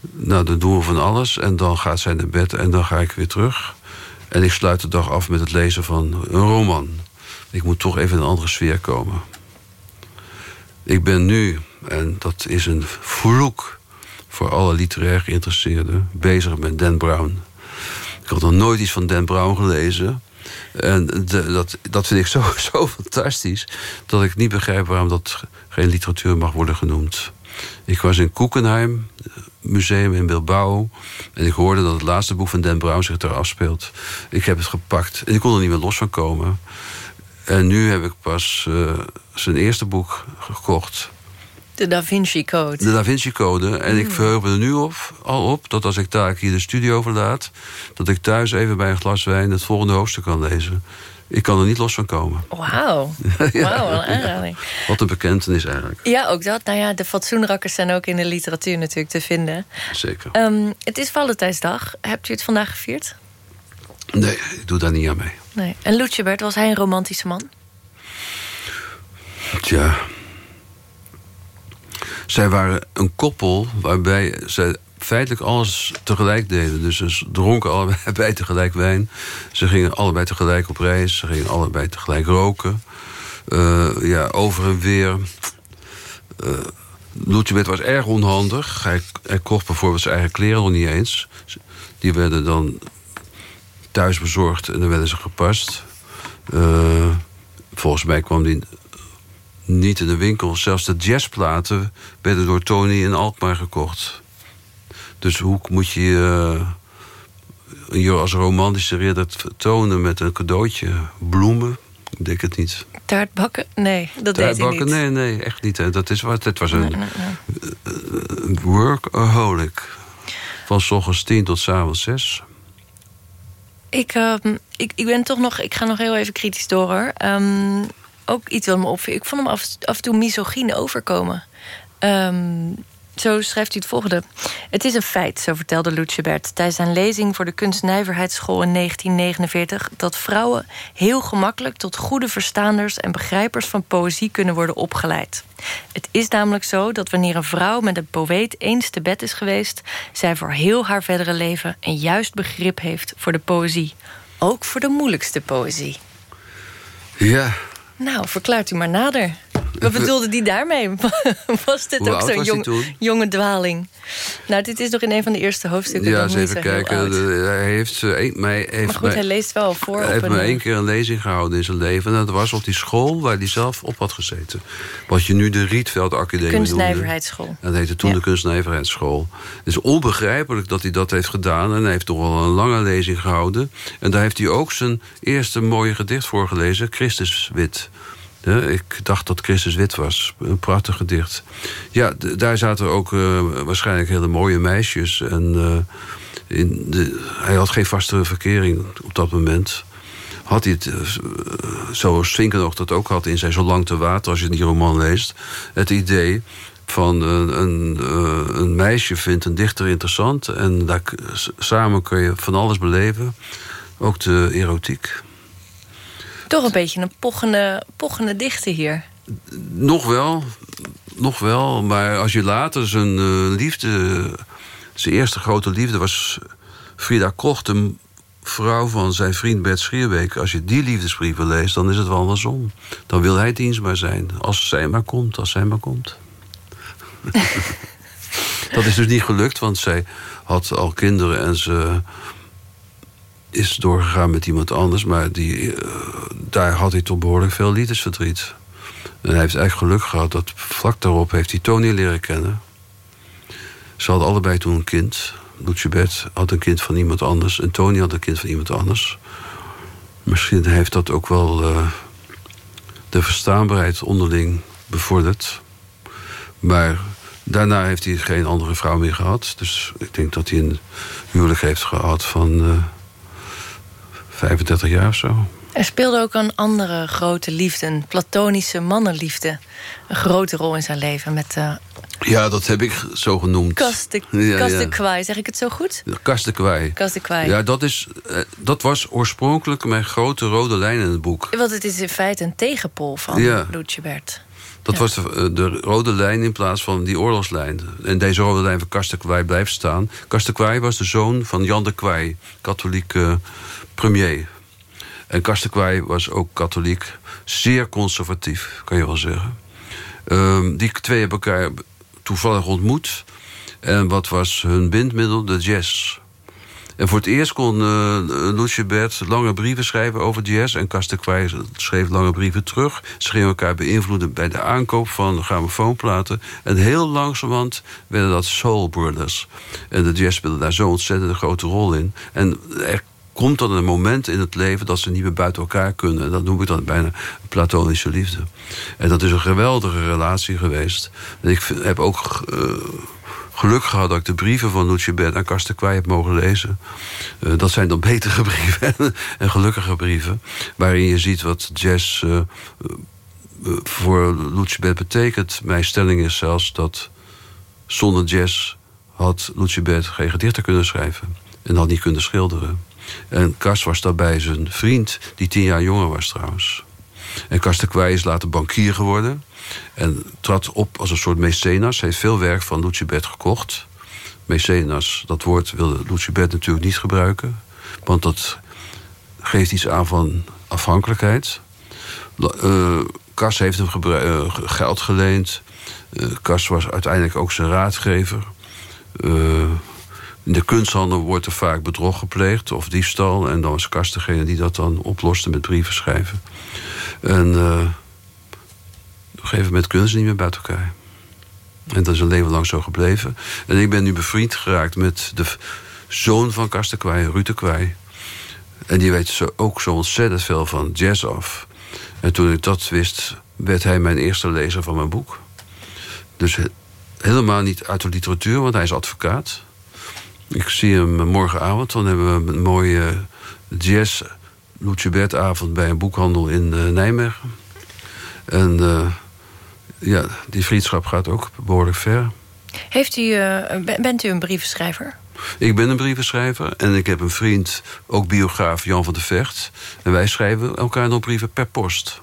Nou, dan doen we van alles. En dan gaat zij naar bed en dan ga ik weer terug. En ik sluit de dag af met het lezen van een roman. Ik moet toch even in een andere sfeer komen. Ik ben nu, en dat is een vloek voor alle literair geïnteresseerden, bezig met Dan Brown. Ik had nog nooit iets van Dan Brown gelezen. En de, dat, dat vind ik zo, zo fantastisch dat ik niet begrijp waarom dat geen literatuur mag worden genoemd. Ik was in Koekenheim, museum in Bilbao. En ik hoorde dat het laatste boek van Dan Brown zich daar afspeelt. Ik heb het gepakt en ik kon er niet meer los van komen. En nu heb ik pas uh, zijn eerste boek gekocht. De Da Vinci Code. De Da Vinci Code. En ik mm. verheug me er nu op, al op dat als ik daar hier de studio verlaat... dat ik thuis even bij een glas wijn het volgende hoofdstuk kan lezen. Ik kan er niet los van komen. Wauw. Wauw, een aanrader. Wat een bekentenis eigenlijk. Ja, ook dat. Nou ja, de fatsoenrakkers zijn ook in de literatuur natuurlijk te vinden. Zeker. Um, het is Valentijnsdag. Hebt u het vandaag gevierd? Nee, ik doe daar niet aan mee. Nee. En Lutjebert, was hij een romantische man? Tja. Zij waren een koppel waarbij ze feitelijk alles tegelijk deden. Dus ze dronken allebei tegelijk wijn. Ze gingen allebei tegelijk op reis. Ze gingen allebei tegelijk roken. Uh, ja, over en weer. Uh, was erg onhandig. Hij, hij, kocht bijvoorbeeld zijn eigen kleren nog niet eens. Die werden dan thuis bezorgd en dan werden ze gepast. Uh, volgens mij kwam die niet in de winkel. Zelfs de jazzplaten werden door Tony in Alkmaar gekocht. Dus hoe moet je uh, je als romantische ridder tonen met een cadeautje? Bloemen? Ik denk het niet. Taartbakken? Nee, dat Taartbakken? deed hij niet. Nee, nee, echt niet. Dat is wat. Het was een nee, nee, workaholic. Van s ochtends tien tot s avonds zes. Ik, uh, ik, ik ben toch nog... Ik ga nog heel even kritisch door, hoor. Um, ook iets wat me opviel. Ik vond hem af, en toe misogyne overkomen. Um, zo schrijft hij het volgende. Het is een feit, zo vertelde Lutjebert tijdens zijn lezing voor de kunstnijverheidsschool in 1949... dat vrouwen heel gemakkelijk tot goede verstaanders en begrijpers van poëzie kunnen worden opgeleid. Het is namelijk zo dat wanneer een vrouw met een poëet eens te bed is geweest... zij voor heel haar verdere leven een juist begrip heeft voor de poëzie. Ook voor de moeilijkste poëzie. Ja. Nou, verklaart u maar nader. Wat bedoelde die daarmee? Was dit ook zo'n jong, jonge dwaling? Nou, dit is nog in een van de eerste hoofdstukken. Ja, eens even kijken. hij heeft, mij, heeft maar goed, hij leest wel voor. Hij heeft me één keer een lezing gehouden in zijn leven. En dat was op die school waar hij zelf op had gezeten. Wat je nu de Rietveld Academie Kunstnijverheidsschool. Dat heette toen de Kunstnijverheidsschool. Het is onbegrijpelijk dat hij dat heeft gedaan. En hij heeft toch wel een lange lezing gehouden. En daar heeft hij ook zijn eerste mooie gedicht voorgelezen. Christus Wit ik dacht dat Christus wit was. Een prachtig gedicht. Ja, daar zaten ook uh, waarschijnlijk hele mooie meisjes. En uh, in de, hij had geen vaste verkering op dat moment. Had hij het, uh, zoals Svinkenoog dat ook had in zijn Zo lang te water... als je die roman leest, het idee van een, een, een, meisje vindt een dichter interessant... en daar, samen kun je van alles beleven, ook de erotiek. Toch een beetje een pochende, pochende dichter hier. Nog wel, nog wel. Maar als je later zijn uh, liefde... zijn eerste grote liefde was Frida Kocht... een vrouw van zijn vriend Bert Schierbeek. Als je die liefdesbrieven leest, dan is het wel andersom. Dan wil hij dienstbaar zijn. Als zij maar komt, als zij maar komt. dat is dus niet gelukt, want zij had al kinderen... en ze is doorgegaan met iemand anders. Maar die, uh, daar had hij toch behoorlijk veel liefdesverdriet. En hij heeft eigenlijk geluk gehad dat vlak daarop heeft hij Tony leren kennen. Ze hadden allebei toen een kind. Lucibet had een kind van iemand anders. En Tony had een kind van iemand anders. Misschien heeft dat ook wel uh, de verstaanbaarheid onderling bevorderd. Maar daarna heeft hij geen andere vrouw meer gehad. Dus ik denk dat hij een huwelijk heeft gehad van... Uh, 35 jaar of zo. Er speelde ook een andere grote liefde, een platonische mannenliefde... een grote rol in zijn leven met uh, Ja, dat heb ik zo genoemd. Kas de, Ja, ja. Kwaai. Zeg ik het zo goed? Kas de Kwaai. Kwaai. Ja, dat, is, eh, dat was oorspronkelijk mijn grote rode lijn in het boek. Want het is in feite een tegenpol van Ja. Lucebert. Dat Ja. was de, eh, de rode lijn in plaats van die oorlogslijn. En deze rode lijn van Kas de Kwaai blijft staan. Kas de Kwaai was de zoon van Jan de Kwaai, katholiek eh, premier. En Kas de Kwaai was ook katholiek, zeer conservatief, kan je wel zeggen. Ehm, die twee hebben elkaar toevallig ontmoet. En wat was hun bindmiddel? De jazz. En voor het eerst kon uh, Lucebert lange brieven schrijven over jazz... en Kas de Kwaai schreef lange brieven terug. Ze gingen elkaar beïnvloeden bij de aankoop van grammofoonplaten. En heel langzamerhand werden dat Soul Brothers. En de jazz speelde daar zo ontzettend een grote rol in. En er komt dan een moment in het leven dat ze niet meer buiten elkaar kunnen. En dat noem ik dan bijna platonische liefde. En dat is een geweldige relatie geweest. En ik heb ook... eh, geluk gehad dat ik de brieven van Lucebert en Kas de Kwaai heb mogen lezen. Eh, dat zijn dan betere brieven en gelukkige brieven. Waarin je ziet wat jazz eh, voor Lucebert betekent. Mijn stelling is zelfs dat zonder jazz had Lucebert geen gedichten kunnen schrijven. En had niet kunnen schilderen. En Kas was daarbij zijn vriend, die tien jaar jonger was trouwens. En Kas de Kwaai is later bankier geworden. En trad op als een soort mecenas. Heeft veel werk van Lucebert gekocht. Mecenas, dat woord wilde Lucebert natuurlijk niet gebruiken. Want dat geeft iets aan van afhankelijkheid. Kas heeft hem eh, ge- geld geleend. Kas was uiteindelijk ook zijn raadgever. In de kunsthandel wordt er vaak bedrog gepleegd of diefstal. En dan was Kas degene die dat dan oploste met brieven schrijven. En eh, op kunnen ze niet meer buiten elkaar. En dat is een leven lang zo gebleven. En ik ben nu bevriend geraakt met de zoon van Kas de Kwaai, Ruud de Kwaai. En die weet ook zo ontzettend veel van jazz af. En toen ik dat wist, werd hij mijn eerste lezer van mijn boek. Dus he- helemaal niet uit de literatuur, want hij is advocaat. Ik zie hem morgenavond, dan hebben we een mooie jazz Lucebert-avond bij een boekhandel in eh, Nijmegen. En eh, ja, die vriendschap gaat ook behoorlijk ver. Heeft u, eh, ben- bent u een brievenschrijver? Ik ben een brievenschrijver en ik heb een vriend, ook biograaf Jan van der Vecht. En wij schrijven elkaar nog brieven per post.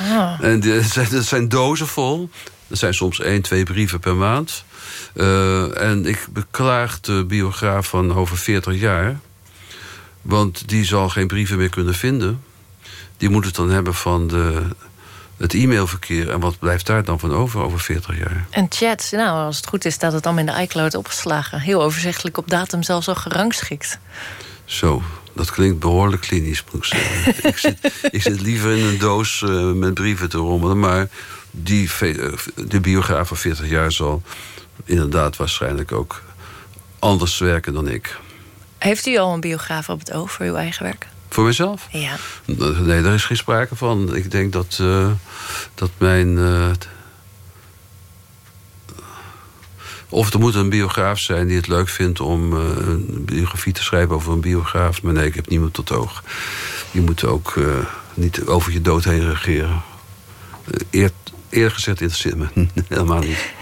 Ah. En de- dat zijn, dat zijn dozen vol. Er zijn soms één, twee brieven per maand. Eh, en ik beklaag de biograaf van over 40 jaar. Want die zal geen brieven meer kunnen vinden. Die moet het dan hebben van de, het e-mailverkeer. En wat blijft daar dan van over over 40 jaar? En chats, nou, als het goed is, staat het allemaal in de iCloud opgeslagen. Heel overzichtelijk op datum zelfs al gerangschikt. Zo, dat klinkt behoorlijk klinisch, moet ik zeggen. ik, zit, ik zit liever in een doos eh, met brieven te rommelen. Maar die, eh, de biograaf van 40 jaar zal inderdaad waarschijnlijk ook anders werken dan ik. Heeft u al een biograaf op het oog voor uw eigen werk? Voor mezelf? Ja. Nee, daar is geen sprake van. Ik denk dat, eh, dat mijn. eh, of er moet een biograaf zijn die het leuk vindt om eh, een biografie te schrijven over een biograaf. Maar nee, ik heb niemand tot oog. Je moet ook niet over je dood heen regeren. Eer, eerlijk gezegd interesseert me helemaal niet.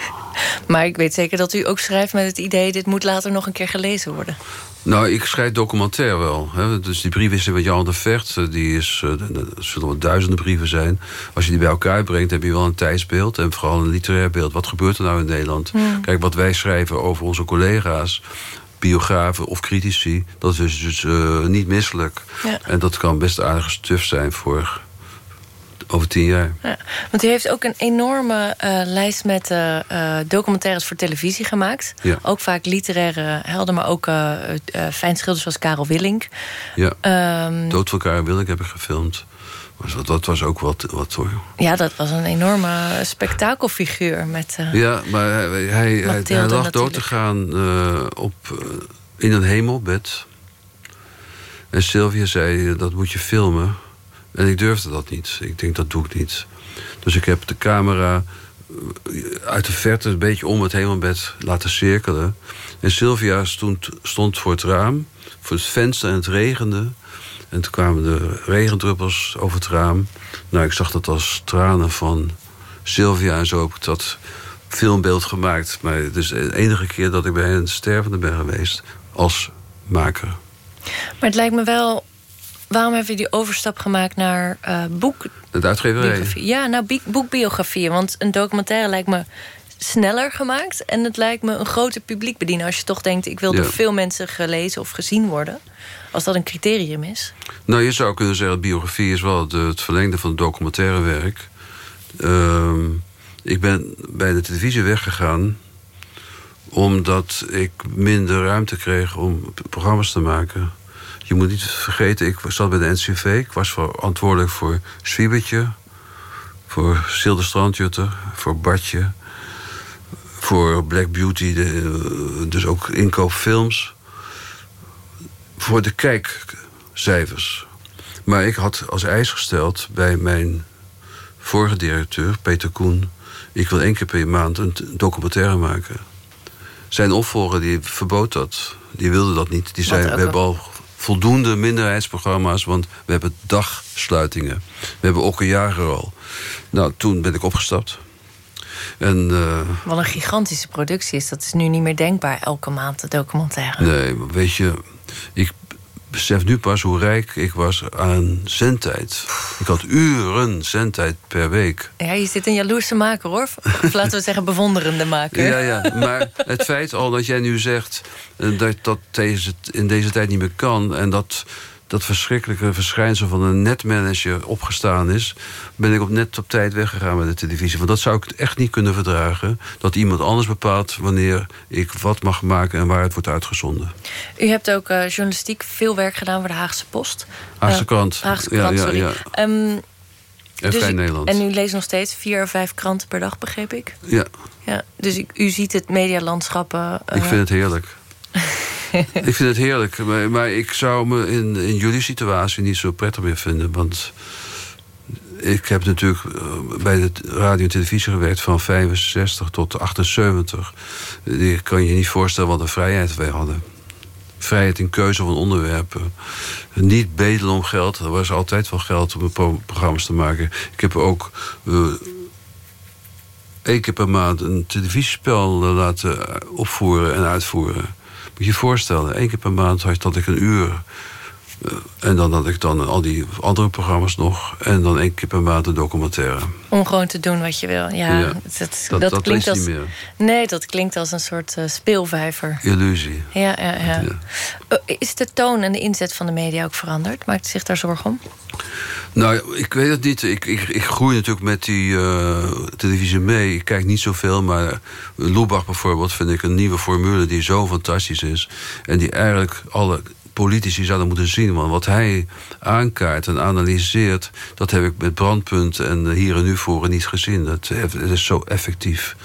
Maar ik weet zeker dat u ook schrijft met het idee... dit moet later nog een keer gelezen worden. Nou, ik schrijf documentair wel. Hè. Dus die briefwisseling met Jan de Vecht, eh, die is, eh, er zullen wel duizenden brieven zijn. Als je die bij elkaar brengt, heb je wel een tijdsbeeld en vooral een literair beeld. Wat gebeurt er nou in Nederland? Kijk, wat wij schrijven over onze collega's, biografen of critici, dat is dus eh, niet misselijk. Ja. En dat kan best aardige stuf zijn voor over tien jaar. Ja, want u heeft ook een enorme eh, lijst met eh, documentaires voor televisie gemaakt. Ja. Ook vaak literaire helden, maar ook eh, fijnschilders zoals Karel Willink. Ja. Ehm, Dood voor elkaar wil ik hebben gefilmd. Maar dat, dat was ook wat, wat hoor. ja, dat was een enorme spektakelfiguur. Met, Ja, maar hij, hij, hij, hij Mathilde lag dood te gaan op, in een hemelbed. En Sylvia zei, dat moet je filmen. En ik durfde dat niet. Ik denk, dat doe ik niet. Dus ik heb de camera eh, uit de verte een beetje om het hemelbed laten cirkelen. En Sylvia stond, stond voor het raam, voor het venster en het regende. En toen kwamen de regendruppels over het raam. Nou, ik zag dat als tranen van Sylvia en zo heb dat filmbeeld gemaakt. Maar het is de enige keer dat ik bij een stervende ben geweest als maker. Maar het lijkt me wel... Waarom heb je die overstap gemaakt naar uh, boek... Het uitgeverij? Ja, nou, boekbiografieën. Want een documentaire lijkt me sneller gemaakt. En het lijkt me een groter publiek bedienen. Als je toch denkt, ik wil door veel mensen gelezen of gezien worden. Als dat een criterium is. Nou, je zou kunnen zeggen, biografie is wel het verlengde van het documentaire werk. Uh, ik ben bij de televisie weggegaan omdat ik minder ruimte kreeg om programma's te maken. Je moet niet vergeten, ik zat bij de NCV. Ik was verantwoordelijk voor Zwiebertje, voor Silde Strandjutter, voor Bartje, voor Black Beauty, de, dus ook inkoopfilms. Voor de kijkcijfers. Maar ik had als eis gesteld bij mijn vorige directeur, Peter Koen... ik wil één keer per maand een documentaire maken. Zijn opvolger die verbood dat. Die wilde dat niet. Die zei, we hebben al voldoende minderheidsprogramma's... want we hebben dagsluitingen. We hebben ook een jager al. Nou, toen ben ik opgestapt. En, uh, Wat een gigantische productie is. Dat is nu niet meer denkbaar, elke maand de documentaire. Nee, weet je... Ik besef nu pas hoe rijk ik was aan zendtijd. Ik had uren zendtijd per week. Ja, je zit een jaloerse maker, hoor. Of laten we zeggen bewonderende maker. Ja, ja, maar het feit al dat jij nu zegt... Eh, dat dat in deze tijd niet meer kan... en dat dat verschrikkelijke verschijnsel van een netmanager opgestaan is... ben ik op net op tijd weggegaan met de televisie. Want dat zou ik echt niet kunnen verdragen. Dat iemand anders bepaalt wanneer ik wat mag maken... en waar het wordt uitgezonden. U hebt ook uh, journalistiek veel werk gedaan voor de Haagse Post. Haagse krant. Uh, Haagse krant, ja, sorry. Ja, ja. Um, en dus Nederland. En u leest nog steeds vier of vijf kranten per dag, begreep ik? Ja. ja dus u, u ziet het medialandschap... Uh, ik vind het heerlijk. ik vind het heerlijk. Maar, maar, ik zou me in, in jullie situatie niet zo prettig meer vinden. Want ik heb natuurlijk eh, bij de radio en televisie gewerkt van 65 tot 78. Je kan je niet voorstellen wat een vrijheid wij hadden. Vrijheid in keuze van onderwerpen. Niet bedelen om geld. Er was altijd wel geld om programma's te maken. Ik heb ook uh, één keer per maand een televisiespel laten opvoeren en uitvoeren. Moet je je voorstellen, één keer per maand had ik een uur. Uh, en dan had ik dan al die andere programma's nog. En dan één keer per maand een documentaire. Om gewoon te doen wat je wil. Ja, ja dat, dat, dat, dat klinkt als, niet meer. Nee, dat klinkt als een soort uh, speelvijver. Illusie. Ja, ja, ja. ja. Is de toon en de inzet van de media ook veranderd? Maakt u zich daar zorgen om? Nou, ik weet het niet. Ik, ik, ik groei natuurlijk met die uh, televisie mee. Ik kijk niet zoveel, maar Lubach bijvoorbeeld... vind ik een nieuwe formule die zo fantastisch is. En die eigenlijk alle politici zouden moeten zien. Want wat hij aankaart en analyseert... dat heb ik met Brandpunt en Hier en Nu voren niet gezien. Dat, het is zo effectief.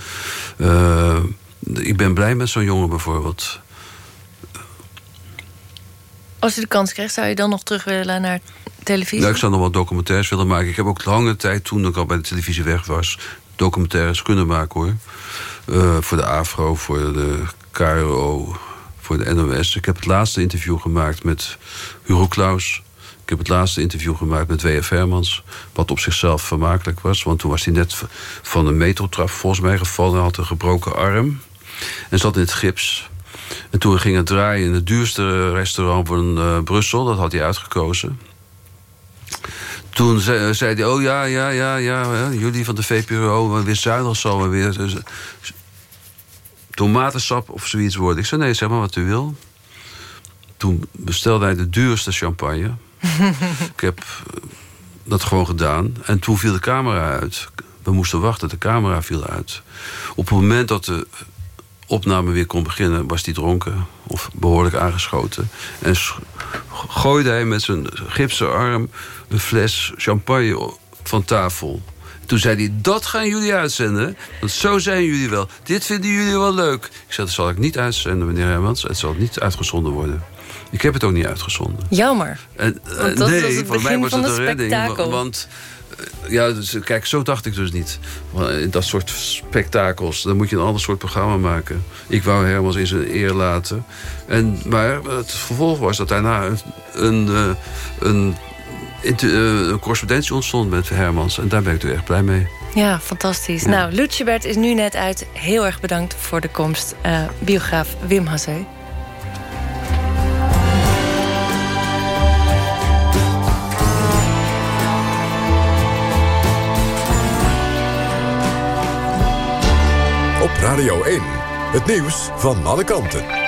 Uh, ik ben blij met zo'n jongen bijvoorbeeld. Als u de kans krijgt, zou je dan nog terug willen naar televisie? Ja, ik zou nog wat documentaires willen maken. Ik heb ook lange tijd, toen ik al bij de televisie weg was... documentaires kunnen maken, hoor. Uh, voor de AFRO, voor de KRO, voor de NOS. Ik heb het laatste interview gemaakt met Hugo Claus. Ik heb het laatste interview gemaakt met W.F. Hermans. Wat op zichzelf vermakelijk was. Want toen was hij net van een metrotrap volgens mij gevallen. had een gebroken arm. En zat in het gips. En toen ging het draaien in het duurste restaurant van uh, Brussel. Dat had hij uitgekozen. Toen zei, zei hij, oh ja, ja, ja, ja, jullie van de VPRO, weer zuinig zal we weer dus, tomatensap of zoiets worden. Ik zei, nee, zeg maar wat u wil. Toen bestelde hij de duurste champagne. ik heb dat gewoon gedaan. En toen viel de camera uit. We moesten wachten, de camera viel uit. Op het moment dat de opname weer kon beginnen... was hij dronken of behoorlijk aangeschoten. En gooide hij met zijn gipsen arm een fles champagne van tafel. Toen zei hij, dat gaan jullie uitzenden. Want zo zijn jullie wel. Dit vinden jullie wel leuk. Ik zei, dat zal ik niet uitzenden, meneer Hermans. Het zal niet uitgezonden worden. Ik heb het ook niet uitgezonden. Jammer. En, want dat nee, was het voor mij was van het een redding. spektakel. Want ja, dus, kijk, zo dacht ik dus niet. In dat soort spektakels, dan moet je een ander soort programma maken. Ik wou Hermans in zijn eer laten. En, maar het vervolg was dat daarna een, een, een, een correspondentie ontstond met Hermans. En daar ben ik er echt blij mee. Ja, fantastisch. Ja. Nou, Lutjebert is nu net uit. Heel erg bedankt voor de komst. Uh, biograaf Wim Hasseu. Op Radio 1, het nieuws van alle kanten.